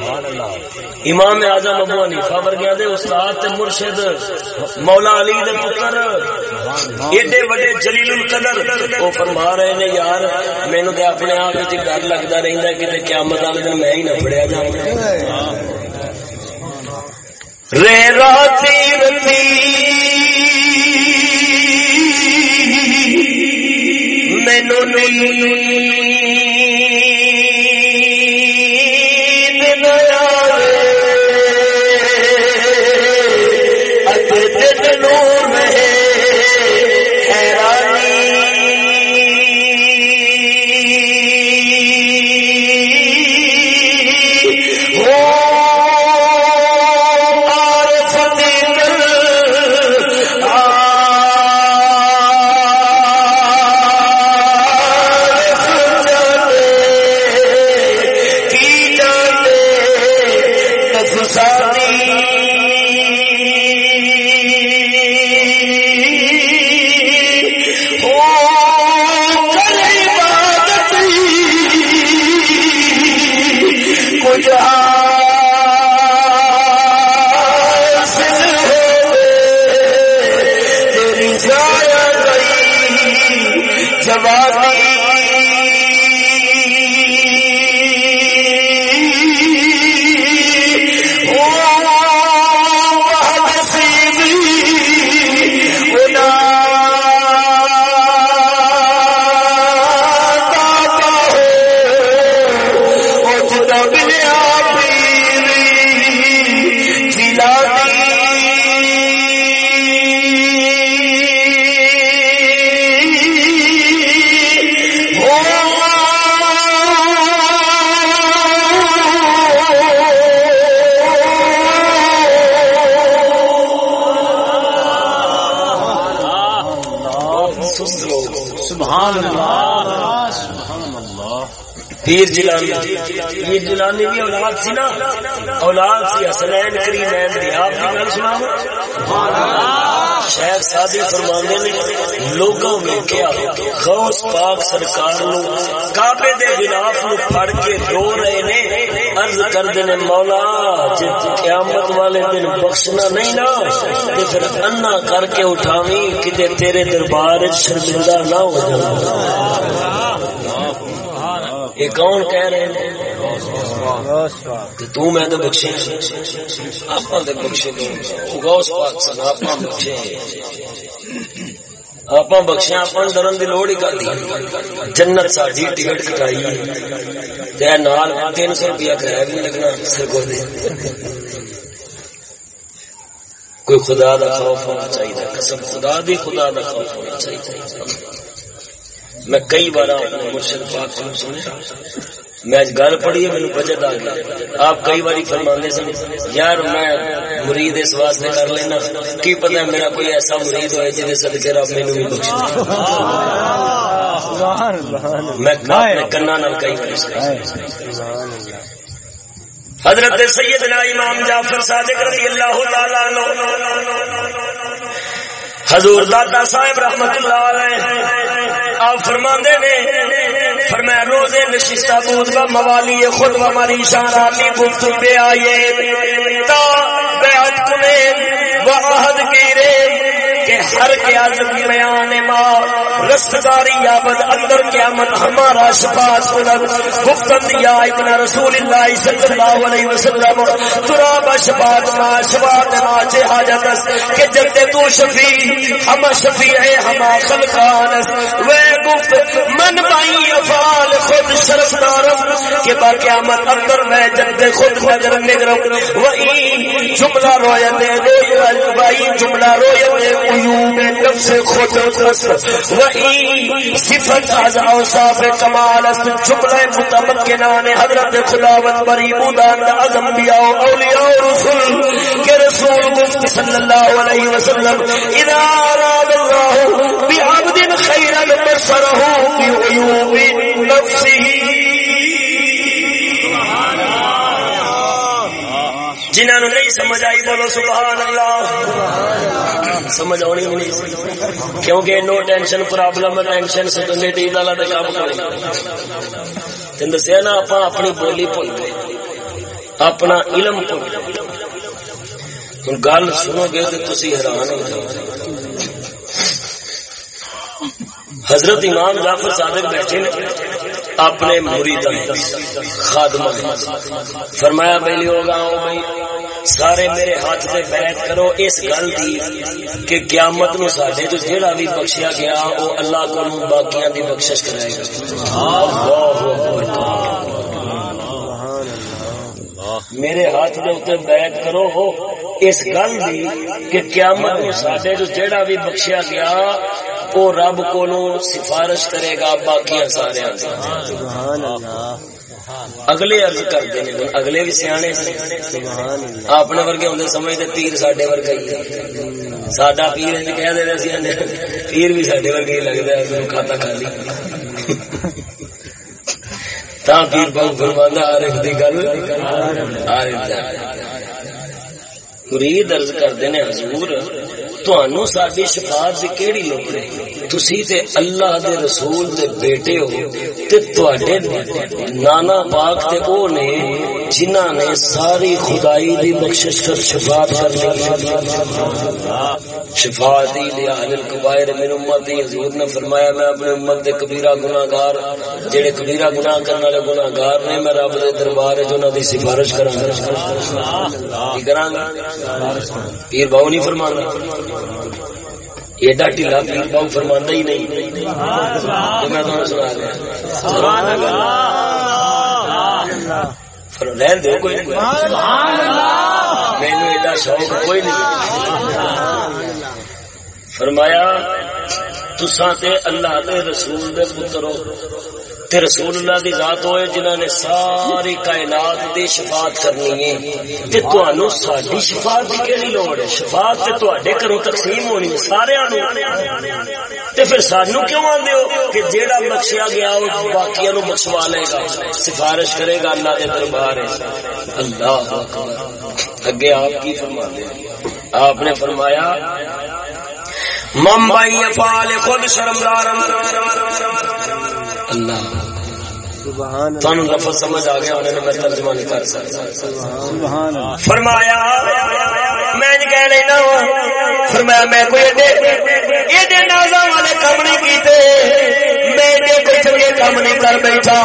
امام اعظم ابو حنیفہ ورگے دے استاد تے مرشد مولا علی دے پتر۔ ایڈے بڑے جلیل القدر وہ فرما رہے نے، یار، مینوں تے اپنے آپ وچ ڈر لگدا رہندا کہ قیامت والے دن میں ہی نہ پڑیا جاواں رے راتی رتی۔ مینو نہیں حسنین کریمین دی آپ کی گل سنا شیخ سادی فرماندے نے لوگوں میں کیا غوث پاک سرکار نو کعبے دے غلاف نو پھڑ کے رو رہے نے۔ عرض کر دے نے، مولا جے قیامت والے دن بخشنا نہیں نا، تے پھر انا کر کے اٹھاویں کہ تیرے دربار وچ شرمندہ نہ ہو جاواں یہ کون کہہ رہے ہیں؟ تو میں بخشے بخشے پاک سن بخشے۔ بخشے لوڑ ہی کر دی۔ جنت ساری ٹکٹ کٹائی۔ نال تین سو روپیہ کرایہ بھی لگنا سر کو کوئی خدا دا خوف ہونا چاہیے قسم خدا دی خدا دا خوف ہونا چاہیے میں کئی بار اپنے مرشد پاک سنے میں گل پڑھی ہے میرے بجٹ آ گیا آپ کئی بار فرمانے سن یار میں مرید اس واسطے کر لینا کی پتہ میرا کوئی ایسا مرید ہوئے جہاں صدقے رب مینو بھی بخش میں کنا نال کئی بار حضرت سیدنا امام جعفر صادق رضی اللہ تعالی عنہ حضور دادا صاحب رحمت اللہ علیہ آپ فرما نے فرمایا، روزے نشستہ بود و موالی خود و مری شاناتی گفت بے آئے تا بیعت کنے و عہد گیرے کہ ہر کے میان ما رستگاری یابد اندر قیامت ہمارا شفاعت کنن گفتن یا ابن رسول اللہ صلی اللہ علیہ وسلم تراب شفاعت ما شفاعت ما چے حاجت اس کہ جب تو شفیع، ہم شفیع ہم خلقان اس۔ وہ گفت، من بائی افعال خود شرف دارم، کہ با قیامت اندر میں جب خود نظر نگرم۔ وہی جملہ رویت رویت بائی جملہ رویت عیوب نفس خود و این صفت از اوصاف کمال است جمله متمکنان حضرت خداوند بری بودند از انبیاء و اولیاء و رسول کہ رسول گفت صلی اللہ علیہ وسلم، اذا اراد اللہ بعبد خیرا بصره بعیوب نفسه جنہوں نے نہیں سمجھ آئی، بولو سبحان اللہ۔ سمجھ آنی بھی نہیں کیونکہ نو ٹینشن، پرابلم، ٹینشن سے تو نیٹی دالا دے کام کرے تین دسیا نا آپ اپنی بولی بھول گئے اپنا علم بھول گئے ہوں گل سنو گے تو تھی حیران ہو جاؤ۔ حضرت امام جعفر صادق بیٹھے نے۔ اپنے مرید خادم فرمایا بھائی ہوگا بھائی، سارے میرے ہاتھ سے بیعت کرو اس گل دی کہ قیامت نو ساڈے تو جیڑا بھی بخشیا گیا وہ اللہ کو باقیاں دی بخشش کرائے گا۔ میرے ہاتھ دے اتنے بیعت کرو اس گل دی کہ قیامت نو ساڈے تو جیڑا بھی بخشیا گیا وہ رب کو سفارش کرے گا باقی سارے اگلے ارد کرتے ہیں اگلے بھی سیانے اپنے ورگے ہوں سمجھتے پیر سڈے ورگا ہی۔ سڈا پیر کہہ دے رہے پیر بھی سڈے ورگے ہی لگتا ہے کھاتا خالی تا پیر بہت فرمانا عارف دی گل۔ عارف مرید ارض کرتے ہیں حضور تہنوں ساری شفاعت کی کیڑی لوڑ ہے تسی تے اللہ دے رسول دے بیٹے ہو تے تواڈے نانا پاک تے او نے جنہاں نے ساری خدائی دی بخشش کر شفاعت کر شفاعت دی اہل الکبائر من امتی حضور نے فرمایا میں اپنے امت دے کبیرہ گناہگار جڑے کبیرہ گناہ کرنے والے گناہگار نے میں رب دے دربار وچ انہاں دی سفارش کراں گا کی کراں گا پیر باو نہیں فرماندا ایڈا ٹھلا پیر باؤ فرما ہی نہیں۔ میں تمہیں سنا رہا دو کوئی نہیں۔ مینو ایڈا شوق کوئی نہیں۔ فرمایا تسا تے اللہ دے رسول دے پترو تے رسول اللہ دی ذات ہوئے جنہاں نے ساری کائنات دی شفاعت کرنی ہے۔ تے تانوں ساڈی شفاعت دی کیڑی لوڑ ہے؟ شفاعت تے تواڈے گھروں تقسیم ہونی ہے سارے نو تے پھر سانو کیوں آندے ہو کہ جیڑا بخشیا گیا او باقیاں نو بخشوا لے گا؟ سفارش کرے گا اللہ دے دربار ہے اللہ اکبر۔ اگے آپ کی فرما دے آپ نے فرمایا ممبئی افعال خود شرمدار اللہ. تھانوں لفظ سمجھ آ گیا انہوں نے میں ترجمہ نہیں کر سکتا. فرمایا میں کہہ لینا فرمایا میں کوئی ایڈے نازا والے کام نہیں کیتے۔ میں ایڈے کوئی چنگے کام نہیں کر بیٹھا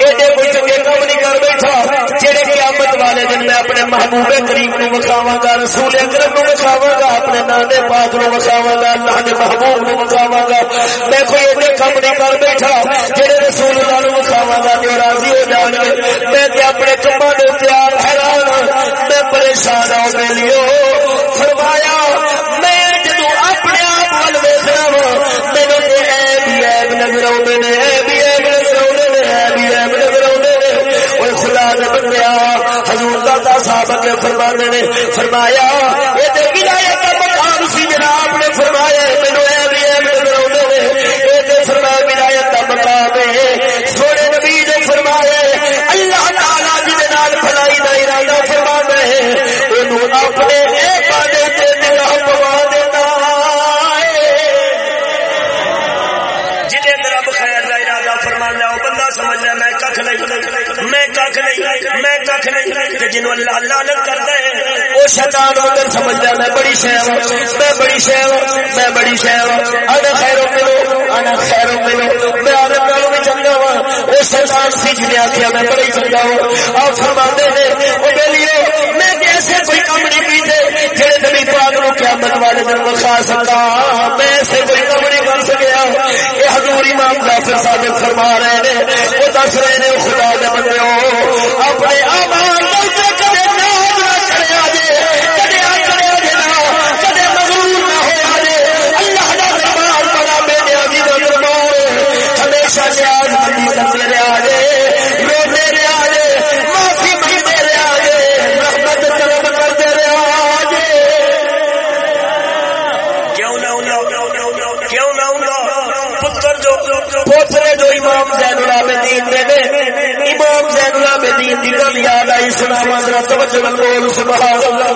ایڈے کوئی چنگے کام نہیں کر بیٹھا جہے قیامت والے دن میں اپنے محبوب کریم نو وکھاواں گا رسول اکرم نو وکھاواں گا اپنے نانے پاک نو وکھاواں گا اللہ دے محبوب نو وکھاواں گا میں کوئی ایڈے کام نہیں کر بیٹھا جہے رسول اللہ نو وکھاواں گا جو راضی ہو جان گے میں تے اپنے کماں دے تیار حیران میں پریشان ہو گئی فرمایا نظر آوندے نے عیب ہی نظر آوندے نے نظر آوندے نے نے بندیا حضور دا صاحب کے فرمانے نے فرمایا اے ولایت مقام سی جناب نے فرمایا نظر نے فرمایا ولایت مقام ہے سونے نبی نے فرمایا اللہ تعالی ارادہ فرماتا ہے اونوں اپنے نہیں میں کھ نہیں اللہ لعنت کرتا ہے۔ وہ شیطان مگر سمجھ لے میں بڑی شے ہوں، میں بڑی شے ہوں، میں بڑی شے ہوں۔ انا خیر ملو انا خیر ملو۔ میں عالم نالوں بھی چنگا ہوں وہ شیطان سی جنے آخیا میں بڑی چنگا ہوں۔ آپ فرماتے ہیں وہ بیلیو میں ایسے کوئی کام نہیں کیتے جڑے نبی پاک نو قیامت والے دن وکھا سکا۔ میں ایسے کوئی کام نہیں کر سکیا۔ یہ حضور امام غافر صادق فرما رہے ہیں وہ دس رہے ہیں خدا دے بندے اپنے اعمال گل یاد سنائی سنا ذرا توجہ بول سبحان اللہ۔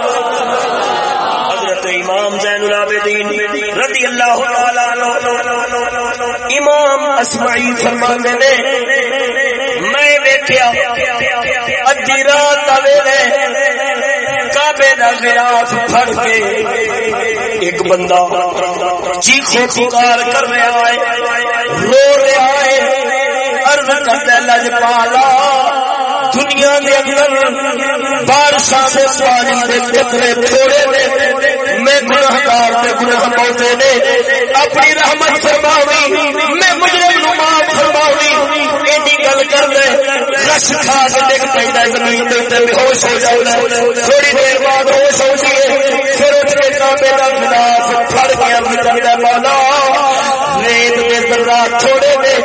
حضرت امام زین العابدین رضی اللہ تعالی امام اسماعی فرماندے نے، میں ویکھیا، ادھی رات دا ویلے کعبے دا غلاف پھڑ کے ایک بندہ چیخو پکار کر رہا ہے، رو رہا ہے، عرض کرتا لج پالا دنیا کے اندر بارشاں پانی دے قطرے تھوڑے میں گناہگار تے گناہ پہنچے نے۔ اپنی رحمت فرماوی، میں مجرم نو معاف فرماوی۔ ایڈی گل کر لے رش کھا کے پیندا زمین تے بے ہوش ہو جاؤ تھوڑی دیر بعد ہوش ہو جائے پھر اٹھ کے کعبے دا خلاف پھڑ کے عرض کردا مولا۔ ریت دے ذرات تھوڑے نے،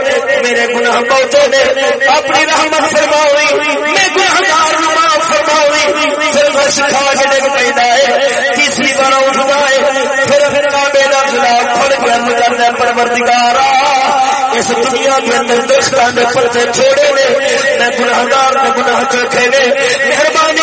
میرے گناہ پہنچے نے۔ اپنی رحمت فرماوی، میں گناہگار نو معاف فرماوی۔ پھر رش کھا کے دیکھ پیندا ہے، تیسری بار اٹھتا ہے۔ پھر پھر کعبے دا خلاف پھڑ کے عرض کردا پروردگار اس دنیا کے اندر درختوں کے پرچے چھوڑے نے۔ میں گناہگار نے گناہ چوکھے نے۔ مہربانی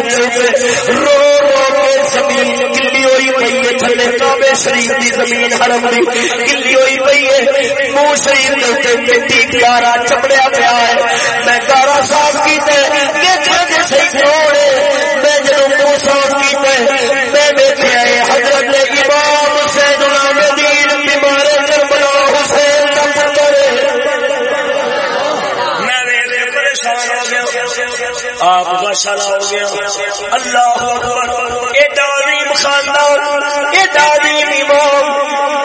دیکھا رو رو کے زمین ہوئی پئی ہے، تھلے کعبے شریف دی زمین حرم دی ہوئی پئی ہے۔ منہ شریف دے اوتے مٹی پیارا چپڑیا پیا ہے۔ میں گارا صاف کیتے دیکھا صحیح کون ہے۔ آپ ماشاءاللہ ہو گیا اللہ اکبر۔ اے تعظیم خاندان، اے تعظیم امام،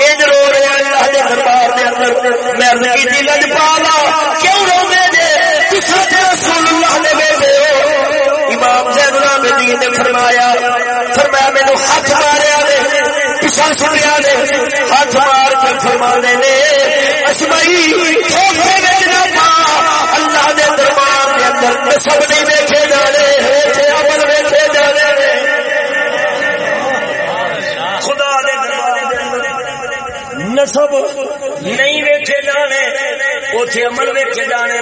اے رو رہے اللہ دے دربار دے اندر، میں عرض لج پالا، کیوں رو دے رسول اللہ نے امام زین العابدین نے فرمایا فرمایا مینوں ہاتھ ماریا سنیا نے ہاتھ مار کر فرما دے نے اسمائی سب نہیں ویکھے جانے، ہوتے عمل ویکھے جانے۔ خدا دے دربار نسب نہیں ویکھے جانے اوتھے عمل ویکھے جانے۔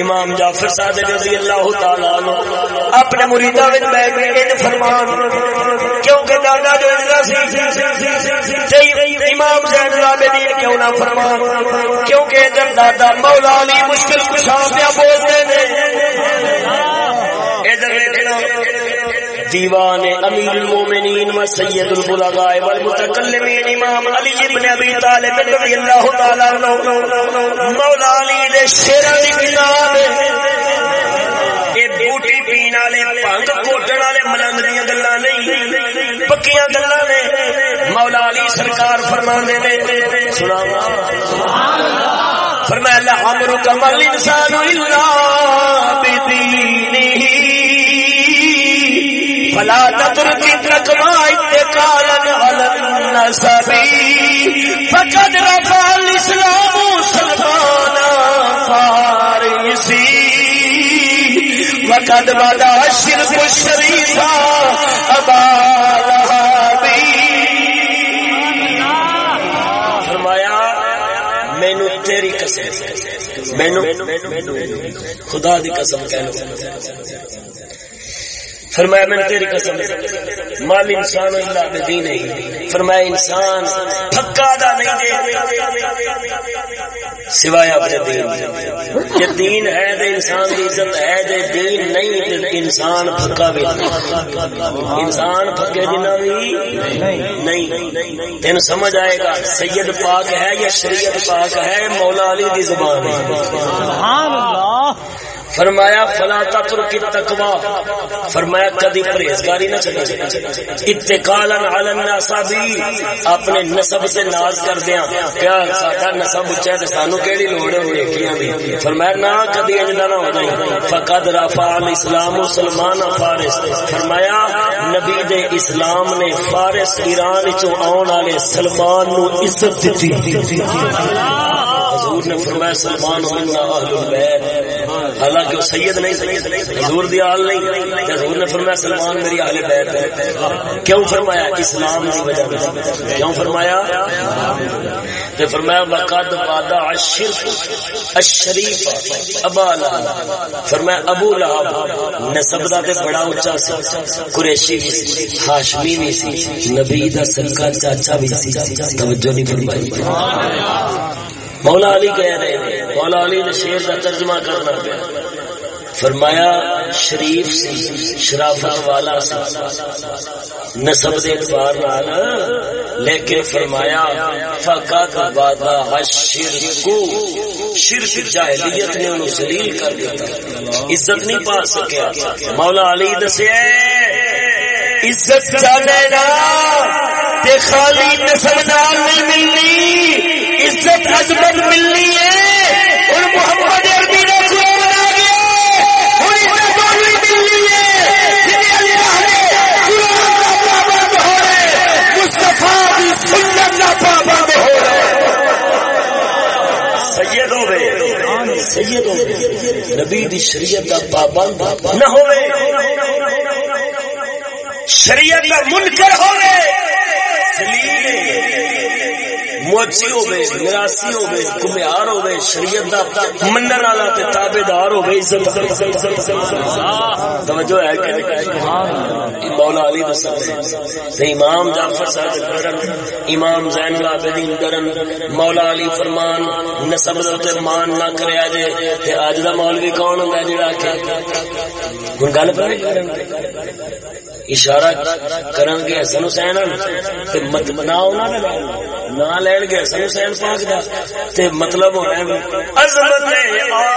امام جعفر صادق رضی اللہ تعالی عنہ اپنے مریداں وچ بیٹھ کے ان فرمان، کیونکہ دادا جو اندر سی تے امام زین العابدین کیوں نہ فرمان، کیونکہ ادھر دادا مولا علی مشکل کشا پیا بولتے نے ادھر دیکھنا دیوان امیر المومنین و سید البلغاء والمتکلمین امام علی ابن ابی طالب رضی اللہ تعالی عنہ. مولا علی دے شیراں دی کتاب اے بوٹی پین والے، بھنگ کوٹن والے ملنگ دی گلاں نہیں، پکیاں گلاں نے۔ مولا علی سرکار فرماندے نے، سناواں۔ سبحان اللہ فرمایا لعمر کمل انسان الا فلا تترك التقوى اتكالا على النسب فقد رفع الاسلام سلطانا فارسي وقد بدا الشرك الشريف ابا فرمایا، مینو تیری قسم مینو خدا دی قسم کہہ لو۔ فرمایا، میں تیری قسم مال انسان اللہ بدین نہیں فرمایا، انسان پھکا دا نہیں دے۔ سوائے اپنے دین یہ دین ہے دے، انسان دی عزت ہے دے۔ دین نہیں تے انسان پھکا بھی انسان پھکے جنا بھی نہیں۔ تین سمجھ آئے گا، سید پاک ہے یا شریعت پاک ہے، مولا علی دی زبان ہے۔ سبحان اللہ۔ فرمایا، فلا تتر کی تقوا فرمایا، کدی پرہیزگاری نہ چلے اتقالا علی الناس اپنے نسب سے ناز کر دیا کیا ساڈا نسب اچا ہے تے سانو کیڑی لوڑ ہے نیکیاں دی? فرمایا، نہ، کدی انج نہ ہو جائے فقد رفع الاسلام مسلمان فارس. فرمایا، نبی دے اسلام نے فارس ایران چوں آون والے سلمان نو عزت دتی. حضور نے فرمایا، سلمان ہونا اہل البیت. حالانکہ وہ سید نہیں، حضور دی آل نہیں۔ حضور نے فرمایا، سلمان میری آل بیت ہے۔ کیوں فرمایا؟ اسلام کی وجہ سے کیوں فرمایا؟ تے فرمایا، وقد وعدہ الشرک الشریف ابا لہب فرمایا، ابو لہب نسب دا تے بڑا اونچا سی، قریشی بھی سی، ہاشمی بھی سی، نبی دا سرکار چاچا بھی سی۔ توجہ نہیں فرمائی۔ سبحان اللہ مولا علی کہہ رہے ہیں، مولا علی نے شیر کا ترجمہ کرنا پیا۔ فرمایا، شریف سی، شرافت والا سی۔ نسب دے اعتبار نال۔ لیکن فرمایا فقط وعدہ الشرک شرک جاہلیت نے انہوں ذلیل کر دیا عزت نہیں پا سکیا۔ مولا علی دسے عزت جانے نا تے خالی نسل نال نہیں ملنی۔ عزت عظمت ملنی ہے۔ اور محمد عربی نے قرآن بنا گیا اور عزت اور ملنی ہے۔ جنہیں اللہ نے قرآن کا پابند ہو رہے مصطفیٰ کی سنت کا پابند ہو رہے سید ہوئے سید ہوئے نبی دی شریعت کا پابند نہ ہوئے۔ شریعت کا منکر ہوئے۔ موچی ہوے میراسی ہوے کمیار ہوے شریعت دا منن والا تے تابعدار ہوے عزت توجہ ہے کہ مولا علی دستے امام جعفر صاحب کرن امام زین العابدین کرن مولا علی فرمان، نسب تے مان نہ کریا جے، تے اج دا مولوی کون ہوندا جڑا کہ گل کرن اشارہ کرن گے حسن حسین تے مناؤ نہ نہ لین گے حسن حسین پاک دا تے مطلب ہونا ہے عظمت آل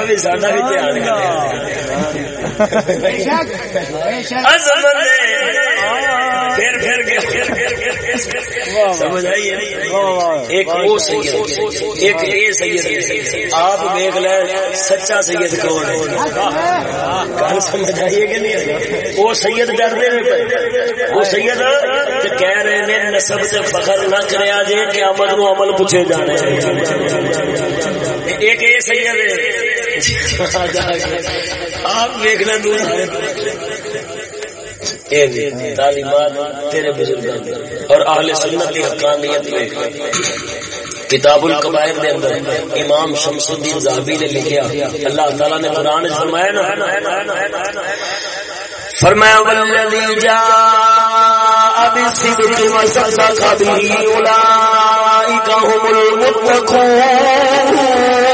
نبی۔ ساڈا بھی دھیان عظمت پھر پھر کے سمجھ آئی ایک وہ سید ایک اے سید آپ دیکھ لیں، سچا سید کون ہے؟ گل سمجھ آئیے کہ نہیں وہ سید ڈرتے پہ وہ سید کہہ رہے نے نسب سے فخر نہ کریا جے کہ عمل نو عمل پوچھے جانے۔ ایک اے سید آپ دیکھ لیں دوسرے تعلیمات تیرے اور اہل سنت کی حقانیت میں کتاب القبائر دے اندر امام شمس الدین زاہبی نے لکھیا، اللہ تعالی نے قرآن فرمایا نا، فرمایا والذی جاء بالصدق وصدق به اولئک هم المتقون۔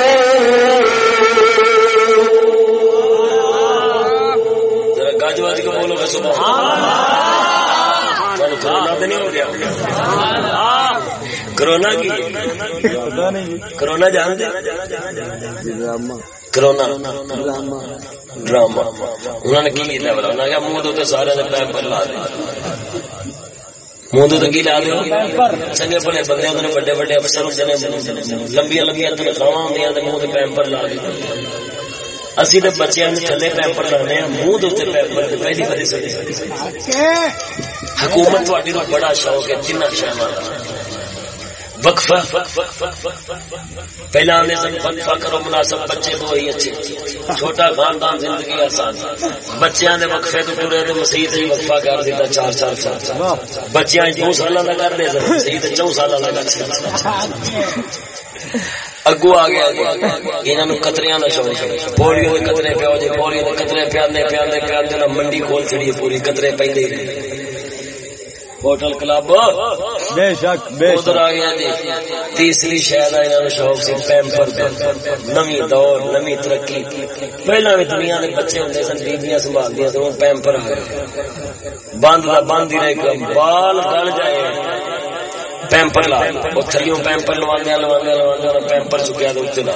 کرونا کی؟ کرونا جانتے کرونا ڈراما انہوں نے کی کیا بلا؟ انہوں نے کہا منہ تو سارے نے پیم پر لا دیا منہ تو کی لا چنگے بندے بڑے بڑے افسر لا اسی تھلے پیمپر لانے منہ دے پیمپر پہلی باری حکومت بڑا شوق ہے تین شہر وقفہ۔ پہلا آنے سے وقفہ کرو، مناسب بچے تو وہی اچھے۔ چھوٹا خاندان زندگی آسان۔ بچیاں نے وقفے تو پورے تو مسیح ہی وقفہ کر دیتا، چار چار سال بچیاں دو سال کا کر دے مسیح چون سال کا کر اگو آ گیا انہوں کتریاں کا شوق۔ پولیو کے قطرے پیو جی پولیو کے قطرے پیادے پیادے پیادے منڈی کھول چڑی پوری قطرے پہ ہوٹل کلب۔ بے شک بے ادھر آ گیا جی۔ تیسری شاید انہوں شوق سی پیمپر نمی دور نمی ترقی۔ پہلا بھی دنیا کے بچے ہوں سن بیبیاں سنبھال دیا تو پیمپر آ گئے۔ بند بند ہی رہے بال گل جائے۔ پیمپر لا وہ تھلیوں پیمپر لواندیا لواندیا لواندیا پیمپر چکیا تو اتنے لا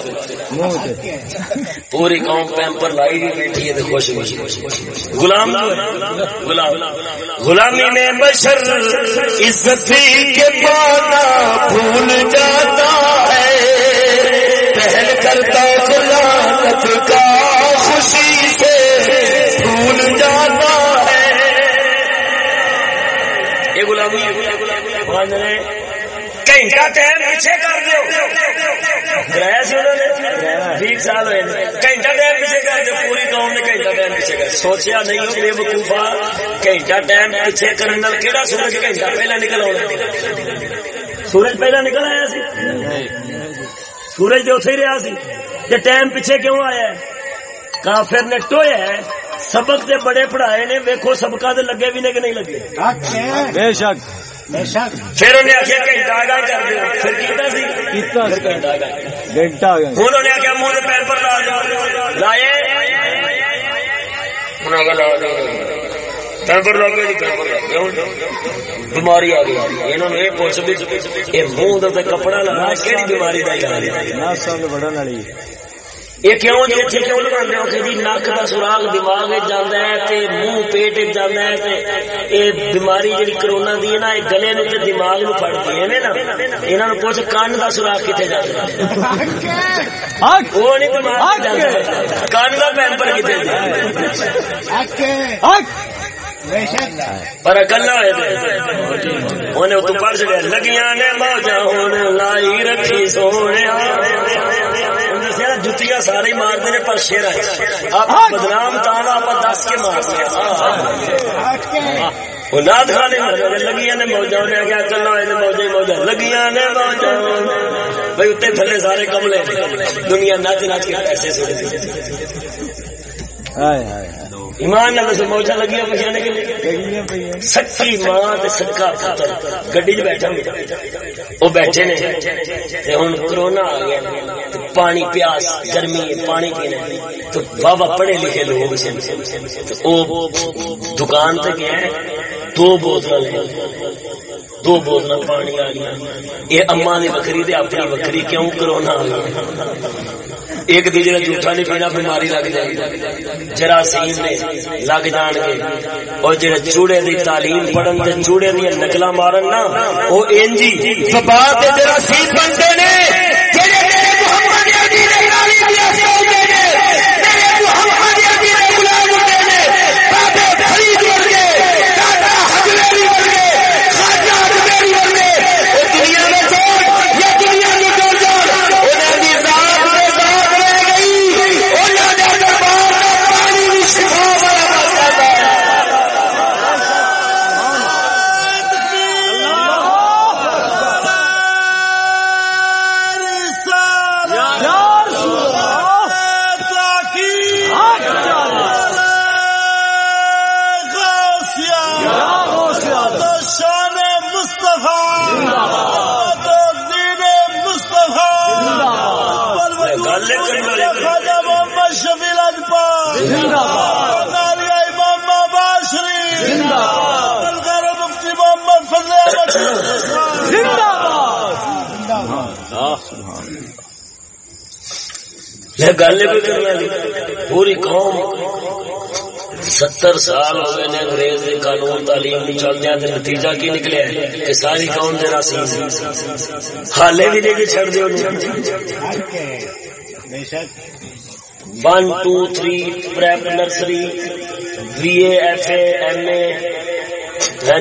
پوری قوم پیمپر لائی بھی بیٹھی ہے خوش خوش غلام غلام۔ غلامی میں بشر عزت کے پانا بھول جاتا ہے۔ پہل کرتا غلامت کا خوشی سے بھول جاتا ہے۔ یہ غلامی ہے۔ گھنٹہ ٹائم پیچھے کر دو سی انہوں نے بیس سال ہوئے گھنٹہ ٹائم پیچھے کر کے پوری قوم نے گھنٹہ ٹائم پیچھے کر سوچیا نہیں ہو، بے وقوفا، گھنٹہ ٹائم پیچھے کرنے کہڑا سورج گھنٹہ پہلا نکل آنا سورج پہلا نکل آیا سی؟ سورج تو اتے ہی رہا سی۔ ٹائم پیچھے کیوں آیا ہے؟ کافر نے ٹویا ہے۔ سبق تے بڑے پڑھائے نے۔ ویکو سبقہ تے لگے بھی نے کہ نہیں لگے؟ بے شک۔ پھر انہیں آخیا گھنٹہ کر پھر کیتا سی؟ گھنٹہ ہوں آخیا منہ لا لائے۔ لا پیپر پیپر گیا بیماری آ گئی۔ انہوں نے یہ پوچھ بھی یہ منہ کپڑا لگا کہڑی بیماری کا علاج ہے نہ سال بڑھن والی۔ یہ کیوں جی اتنے کیوں لگانے ہو کہ جی نک کا سوراخ دماغ جانا ہے تے منہ پیٹ جانا ہے تے یہ بیماری جی کرونا دی ہے نا یہ گلے نو تے دماغ نو پڑتی ہے نا انہوں نے پوچھ کان کا سوراخ کتنے جاتا ہے وہ نہیں دماغ جاتا کان کا پیمپر کتنے پر تو پڑھ لگیاں نے موجا ہوں لائی رکھی سونے جتیاں سارے مارتے نے پر شیر آپ بدنام تانا آپ دس کے مارتے ناد خانے لگیاں نے موجا نے کیا چلنا ہوئے موجے موجا لگیاں نے موجا بھائی اتنے تھلے سارے کملے دنیا نچ نچ کے پیسے سوچ ایمان نال سے موجا لگی سچی ماں تے سکا پتر۔ گڈی چ بیٹھا وہ بیٹھے نے۔ کرونا آ گیا۔ پانی پیاس، گرمی، پانی پینے تو بابا پڑھے لکھے لوگ دکان تک گیا دو بوتل دو بوتل پانی آ گیا۔ یہ اما نے وکری دے اپنی وکری کیوں کرونا؟ آ گیا ایک دوجے کا جھوٹا نہیں پینا، بیماری لگ جائے۔ گی جراثیم نے لگ جان گے۔ اور جہاں چوڑے دی تعلیم پڑھن تے چوڑے دیا نقل مارن نا، وہ انجی جراثیم بنتے نے۔ گل پوری قوم ستر سال ہو گئے انگریز قانون تعلیم چلدیا نتیجہ کی نکلے کہ ساری قوم دے راسی حالے بھی نہیں چڑ دے one two three prep nursery B A F A M A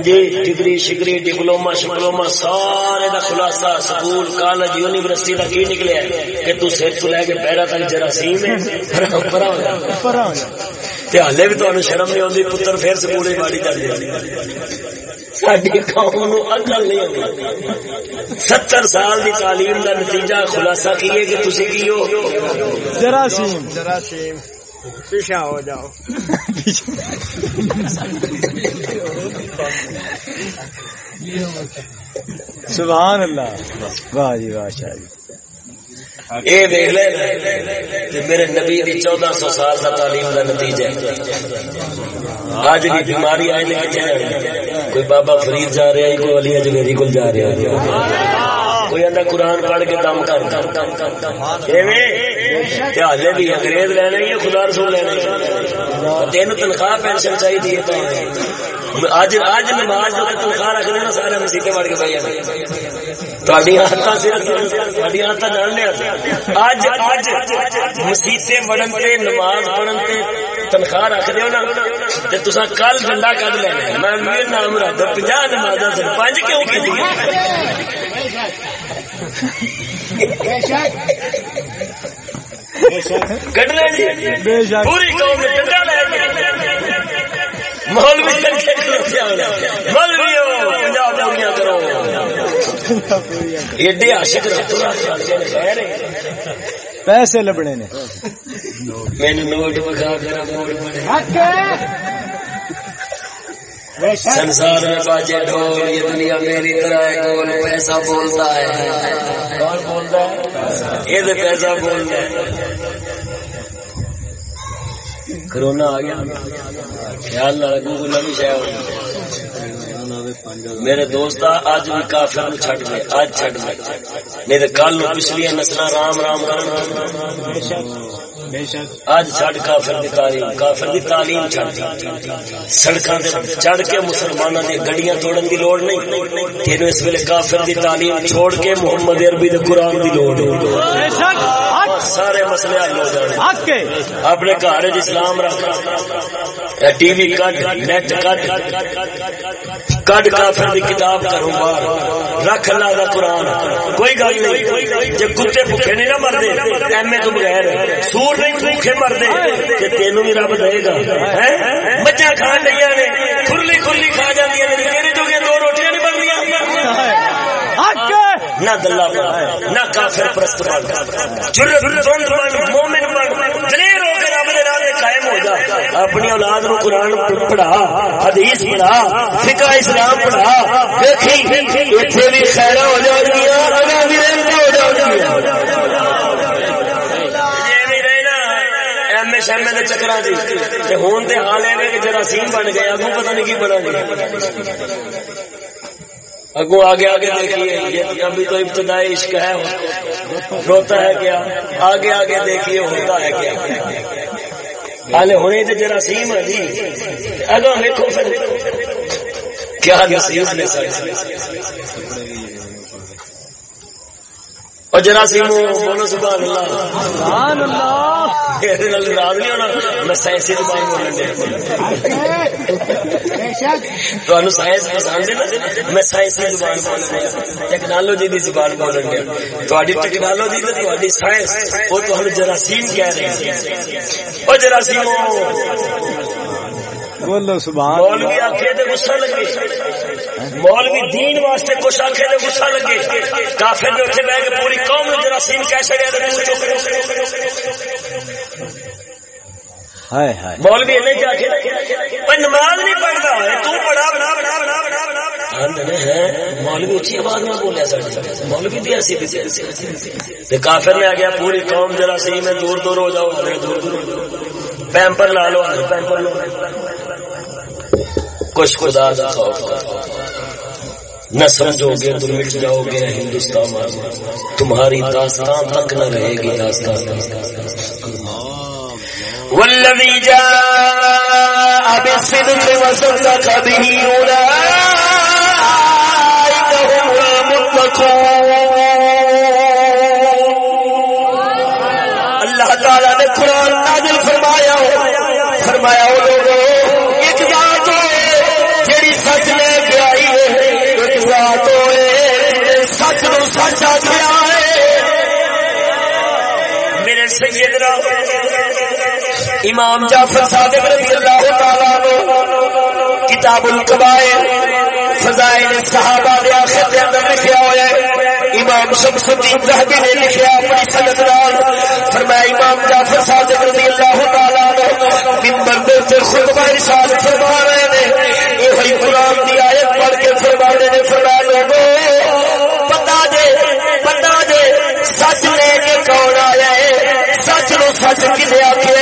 G degree شگری ڈپلوما شپلوما سارے کا خلاصہ سکول کالج یونیورسٹی کا کی نکلے کہ تو سر تو لے کے پیرا تک جراثیم ہالے بھی تمہیں شرم نہیں آتی پتر پھر سکول گاڑی کر ستر سال کی تعلیم کا نتیجہ خلاصہ کی ہے کہ تھی کی ہو جراثیم جراثیم پیچھا ہو جاؤ۔ سبحان اللہ۔ واہ جی واہ شاہ جی۔ یہ دیکھ لے میرے نبی دی چودہ سو سال کا تعلیم کا نتیجہ۔ اج کی بیماری آئے کوئی بابا فرید جا رہا ہے کوئی علی اجمیری کو جا رہا ہے۔ کوئی اندر قرآن پڑھ کے دم کر ہالے بھی انگریز لینا ہی خدا رسول لینا تین تنخواہ پینشن چاہیے اج اج نماز جو تنخواہ رکھ دینا سارے مسیطے وڑ کے بھائی۔ صرف جان لیا اج اج مسیطے وڑن تے، نماز پڑھن تے تنخواہ رکھ دیو نا۔ تے تسا کل ڈنڈا کڈ لینا۔ میں میرے نام رکھ دو 50 نمازاں تے پنج کیوں کی کٹنے جی بے شک پوری قوم نے۔ ڈنڈا لے مولوی مولوی پنجاب پوریاں کرو ایڈے عاشق راتوں رات چل گئے نے خیر ہے پیسے لبنے نے مینو نوٹ بکھا کر نوٹ بنے سنسار میں باجے ڈھول یہ دنیا میری طرح ہے پیسہ بولتا ہے؟ کون بولتا ہے؟ یہ پیسہ بولتا ہے۔ کرونا آ گیا۔ خیال نہ رکھو کوئی میرے دوست اج بھی کافر نو چھڈ گئے اج چھڈ گئے نہیں تو کل نو پچھلی نسل رام رام رام رام شک اج چھڈ کافر دی تعلیم، کافر دی تعلیم چھڈ سڑکاں تے چڑھ مطلب کے مسلماناں دی گڈیاں توڑن دی لوڑ نہیں۔ تینو اس ویلے کافر دی تعلیم چھوڑ کے محمد عربی دے قرآن دی لوڑ۔ ہے بے شک سارے مسئلے حل ہو جانے۔ حق کے اپنے گھر اسلام رکھ۔ ٹی وی کٹ نیٹ کٹ کٹ کافر دی کتاب کروں باہر رکھ اللہ دا قرآن۔ کوئی گل نہیں جب کتے بھوکے نہیں نہ مرتے ایم اے تو بغیر۔ سور نہیں، بھوکے مرتے تے تینوں بھی رب دے گا۔ ہیں؟ مجھا کھان لگیا نے کھلی کھلی کھا جاندی نے تیرے جو دو روٹیاں نہیں بنਦੀਆਂ۔ حق نہ دلہ بن نہ کافر پرست بن جرت جرت بن مومن بن قائم ہو جا۔ اپنی اولاد نو قرآن پڑھا، حدیث پڑھا، فقہ اسلام پڑھا۔ دیکھی ایتھے بھی خیر ہو جاندیاں اگے بھی رحمت ہو چکرا جی ہوں تو حال ہے کہ بن گئے اگوں پتہ نہیں کی بنا گیا۔ اگو آگے آگے دیکھیے ابھی تو ابتدائی عشق ہے۔ روتا ہے کیا؟ آگے آگے دیکھیے، ہوتا ہے کیا؟ ہالے ہونے تو جراثیم ہے جی۔ اگو دیکھو پھر۔ کیا نصیب نے سر۔ اور بولو سبحان اللہ۔ سبحان اللہ۔ میرے نال ناراض نہیں ہونا، میں بولن سائنس پسند ہے نا؟ میں سائنسی زبان بولن ٹیکنالوجی دی زبان بولن دیا۔ تھوڑی ٹیکنالوجی تے سائنس جراثیم کہہ رہے ہیں۔ او جراثیم بولو سبحان مولوی آخے تو غصہ لگے۔ مولوی دین واسطے کچھ آخے تو غصہ لگے۔ کافر نے اتنے بہ کے پوری قوم میں جراثیم کہہ چڑیا مولوی نے کیا نماز نہیں پڑھتا تو پڑھا بنا۔ بنا بنا بنا بنا مولوی اچھی آواز میں بولیا سر مولوی بھی ایسی بھی کافر نے آ گیا پوری قوم جراثیم دور دور ہو جاؤ دور دور پیمپر لا لو پیمپر لو۔ کچھ خدا کا خوف نہ سمجھو گے تو مٹ جاؤ گے ہندوستان تمہاری داستان تک نہ رہے گی داستان۔ والذي جاء بالصدق وصدق به أولئك هم المتقون۔ اللہ تعالی نے قرآن نازل فرمایا فرمایا وہ لوگوں سچ لے کے آئی ہے ایک سچ نو سچ آخیا ہے میرے سیدنا امام جعفر صادق رضی اللہ تعالی عنہ کتاب القبائل فضائل صحابہ دے آخر دے اندر لکھیا ہوا ہے۔ امام شمس الدین ذہبی نے لکھیا اپنی سند نال۔ فرمایا امام جعفر صادق رضی اللہ تعالی عنہ منبر دے تے خطبہ ارشاد فرما رہے نے۔ اے ہوئی قرآن دی آیت پڑھ کے فرما رہے نے۔ فرمایا لوگوں پتا دے پتا دے، سچ لے کے کون آیا ہے؟ سچ نو سچ کسے آخر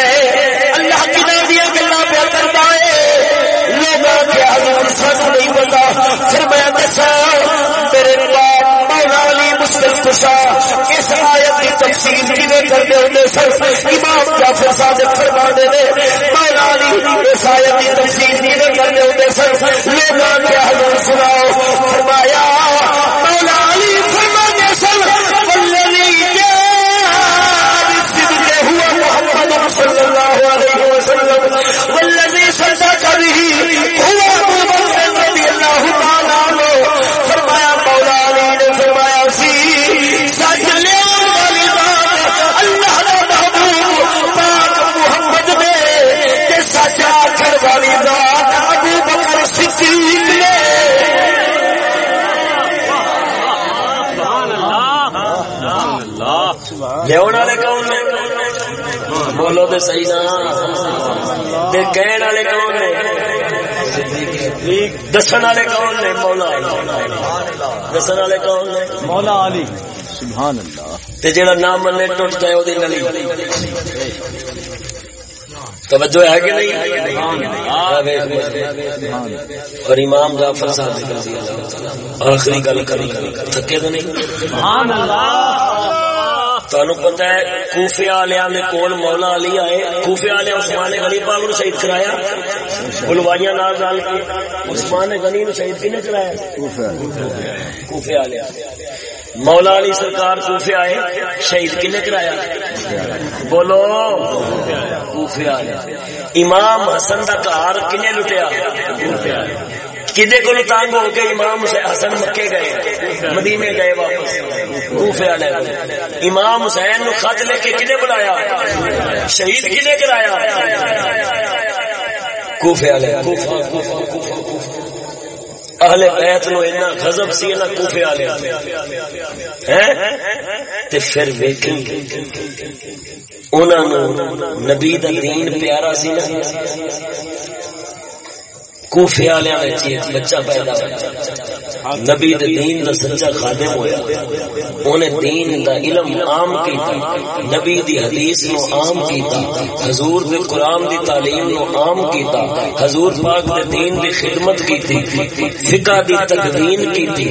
مسلم اس آیت کی تفصیل کھے کرتے ہوتے سر امام جعفر صادق فرما دے مولا علی اس آیت کی تفصیل کھے کرتے ہوتے سر لوگوں کے حضور سناؤ، فرمایا صحیح نا کہن والے کون نے دسن والے کون نے مولا دسن والے کون نے مولا علی سبحان اللہ تے منے ٹوٹ جائے نلی توجہ ہے کہ نہیں اور امام جعفر صاحب آخری گل کری تھکے تو نہیں سبحان اللہ ہے کوفے والے کول مولا علی آئے کوفے والے عثمان غنی پاک نو شہید کرایا۔ بلوائیاں نال نال کے عثمان غنی نو شہید کرایا؟ کوفے والے مولا علی سرکار کوفے آئے شہید کنے کرایا؟ بولو کوفے والے امام حسن دا گھر کنے لٹیا؟ کدے کو تانگ ہو کے امام حسن مکے گئے، مدینے گئے واپس۔ کوفے والے امام حسین نو خط لے کے کنے بلایا؟ شہید کنے کرایا؟ کوفے والے اہل بیت نو اتنا غضب سی نا کوفے والے تے پھر ویکھی انہاں نو نبی دا دین پیارا سی نا۔ کوفے والے بچہ پیدا ہوا نبی دین دا سچا خادم ہویا۔ انہیں دین دا علم عام کیتا۔ نبی دی حدیث نو عام کیتا۔ حضور دے قرآن دی تعلیم نو عام کیتا۔ حضور پاک دے دین دی خدمت کیتی۔ فقہ دی تقدین کیتی۔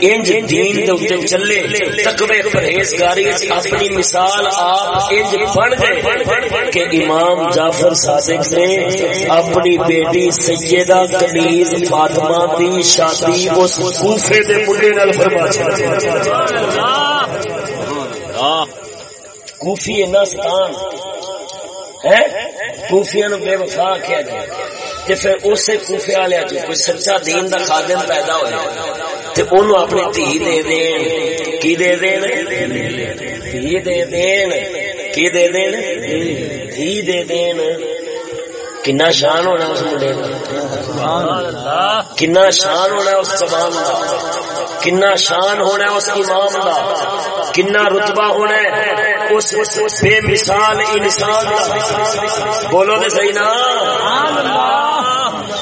انج دین دے اتے چلے، تقوی پرہیزگاری اپنی مثال آپ انج بن گئے کہ امام جعفر صادق نے اپنی بیٹی سیدہ سیدہ کنیز فاطمہ دی شادی اس کوفے دے منڈے نال فرما کوفی نستان ہے؟ کوفیاں نو بے وفا کیا جائے۔ تے پھر اسے کوفے والے چ کوئی سچا دین دا خادم پیدا ہویا تے اونوں اپنی دھی دے دین۔ کی دے دین؟ دھی دے دین۔ کی دے دین؟ دھی دے دین۔ کنا شان ہونا اس منڈے کا کنا شان ہونا اس زبان کا کنا شان ہونا اس امام کا کنا رتبہ ہونا اس بے مثال انسان کا بولو تو صحیح نا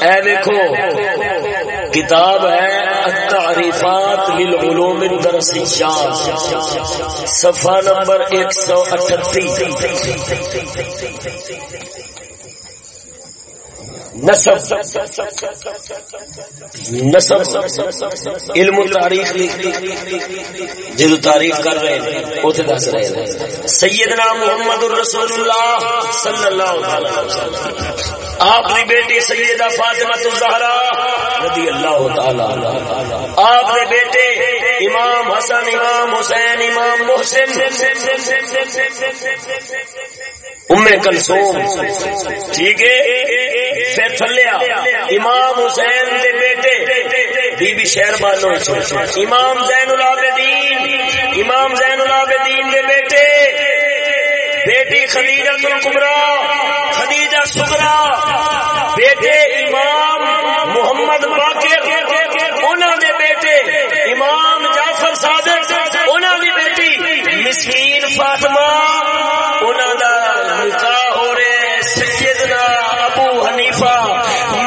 اے دیکھو کتاب ہے تعریفات للعلوم الدرسیات صفحہ نمبر 138 نصب نصب، علم تاریخ جدو تاریخ کر رہے ہیں اتنے دس رہے ہیں۔ سیدنا محمد الرسول اللہ صلی اللہ علیہ وسلم۔ آپ کی بیٹی سیدہ فاطمہ الزہرا رضی اللہ تعالی آپ کے بیٹے امام حسن، امام حسین، امام محسن۔ ام کلثوم۔ ٹھیک ہے؟ پھر تھلیا امام حسین دے بیٹے بی بی شہر بانو امام زین العابدین۔ امام زین العابدین بیٹی خدیجہ الکبرا خدیجہ سکرا بیٹے امام محمد باقر انہوں دے بیٹے امام جعفر صادق انہوں دی بیٹی مسکین فاطمہ انہوں دا نکاح ہو رہے سیدنا ابو حنیفہ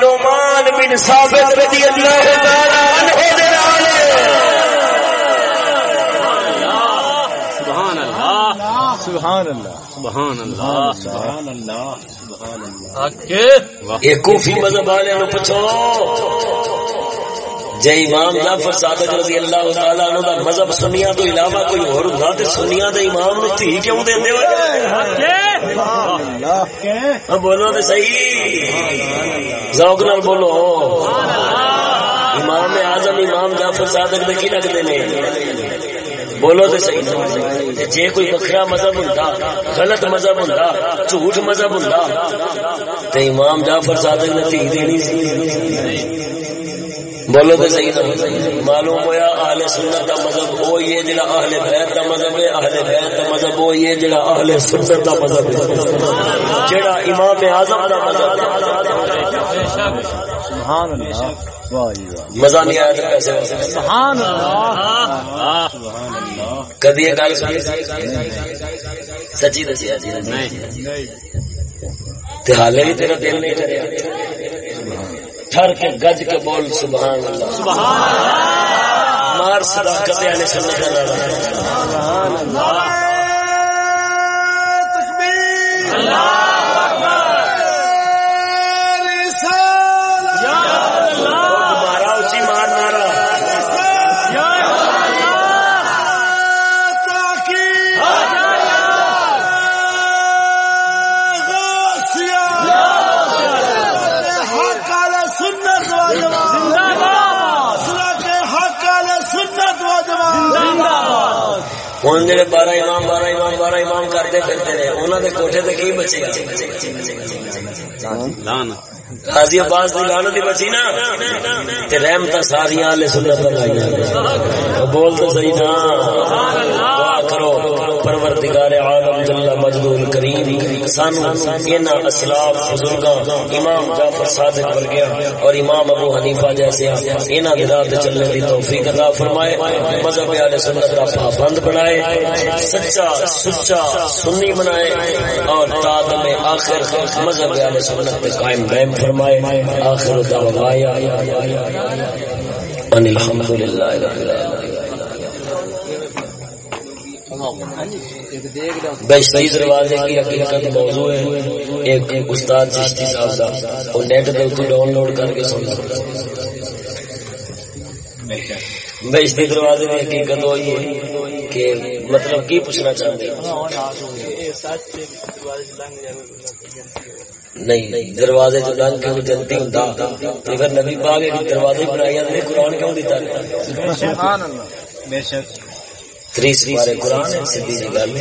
نعمان بن ثابت رضی اللہ تعالی عنہ دے سبحان اللہ۔ سبحان اللہ۔ سبحان اللہ. سبحان اللہ سبحان اللہ. یہ کوفی مذہب والے پوچھو. جے امام جعفر صادق رضی اللہ تعالی عنہ دا مذہب سنیاں تو علاوہ کوئی اور ہوندا تے سنیاں دے امام نو تھی کیوں دیندے ہاں بولو تے صحیح. ذوق نال بولو. امام اعظم امام جعفر صادق دے کی لگدے نے؟ بولو تو صحیح جے کوئی بکھرا مذہب ہوں غلط مذہب ہوں جھوٹ مذہب ہوں تو امام جعفر صادق نے تھی دینی سی۔ بولو تو صحیح معلوم ہوا اہل سنت کا مذہب وہ یہ جڑا اہل بیت کا مذہب ہے اہل بیت کا مذہب وہ یہ جڑا اہل سنت کا مذہب ہے۔ جڑا امام اعظم کا مذہب ہے۔ سبحان اللہ۔ مزہ نہیں آیا سبحان اللہ۔ کدی یہ گل سچی دسی جی حالے بھی تیرا دل نہیں کرے ٹھر کے گج کے بول سبحان اللہ۔ مار صداقت والے سنت سبحان اللہ۔ بارہ امام بارہ امام بارہ امام کرتے پھرتے رہے انہوں کی بچے گا عباس دی لعنت بچی نا تے رحمت ساری آلے سنت بول تو صحیح نا دعا کرو پروردگار عالم جل کریم سانو انہاں اسلاف بزرگاں، امام جعفر صادق اور امام ابو حنیفہ جیسے انہاں دی راہ تے چلنے دی توفیق عطا فرمائے، مذہب اہل سنت دا پابند بنائے، سچا سچا سنی بنائے اور آخر مذہب اہل سنت پہ قائم فرمائے، آخر دعوایا ان الحمد للہ رب العالمین۔ بیشتری دروازے کی حقیقت موضوع ہے۔ ایک استاد چشتی صاحب دا۔ وہ نیٹ دے اوپر ڈاؤن لوڈ کر کے سن سکتا بیشتری دروازے کی حقیقت ہوئی ہے کہ مطلب کی پوچھنا چاہتے ہیں؟ نہیں، دروازے جو لنگ کے جنتی ہوں تو پھر نبی پاک ایک دروازے بنائی نے قرآن کیوں دیتا سبحان اللہ۔ بے شک۔ بارے قرآن ہے سیدھی جی گل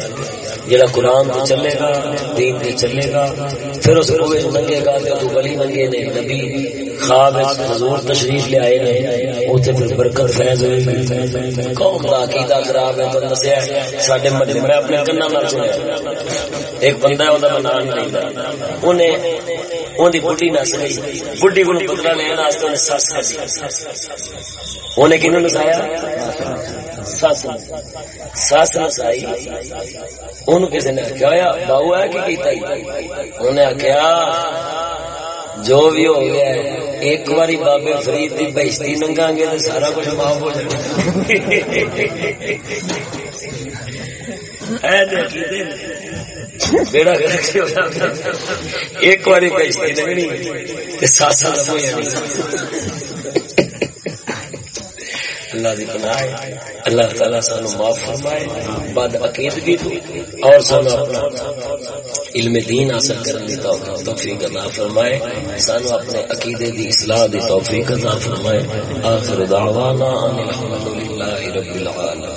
جڑا قرآن تو چلے گا، دین تے چلے گا، پھر اس کو گا کہ تو منگے نے نبی خواب حضور تشریف لے آئے نے اوتھے پھر برکت فیض ہوئے۔ گی قوم دا عقیدہ خراب ہے تو دسیا ساڈے مدینے میں اپنے کنا نال سنیا۔ ایک بندہ ہے، اوندا نام نہیں دا اونے اون دی بڈھی نس گئی بڈھی کو پترا لین واسطے نے سس کر اونے کینو نسایا؟ سس سس نسائی۔ اونوں کسی نے آخیا باؤ ہے کہ انہیں آخیا جو بھی ہو گیا ہے ایک باری بابے فرید کی بہشتی ننگا گے تو سارا کچھ معاف ہو جائے ایک باری بہشتی نگنی ساسا ہو جانی یعنی. اللہ دی پناہ ہے۔ اللہ تعالی سانو معاف فرمائے۔ بعد عقیدگی تو اور سانو اپنا علم دین حاصل کرنے دی توفیق عطا فرمائے۔ سانو اپنے عقیدے دی اصلاح دی توفیق عطا فرمائے۔ آخر دعوانا ان الحمد للہ رب العالمین۔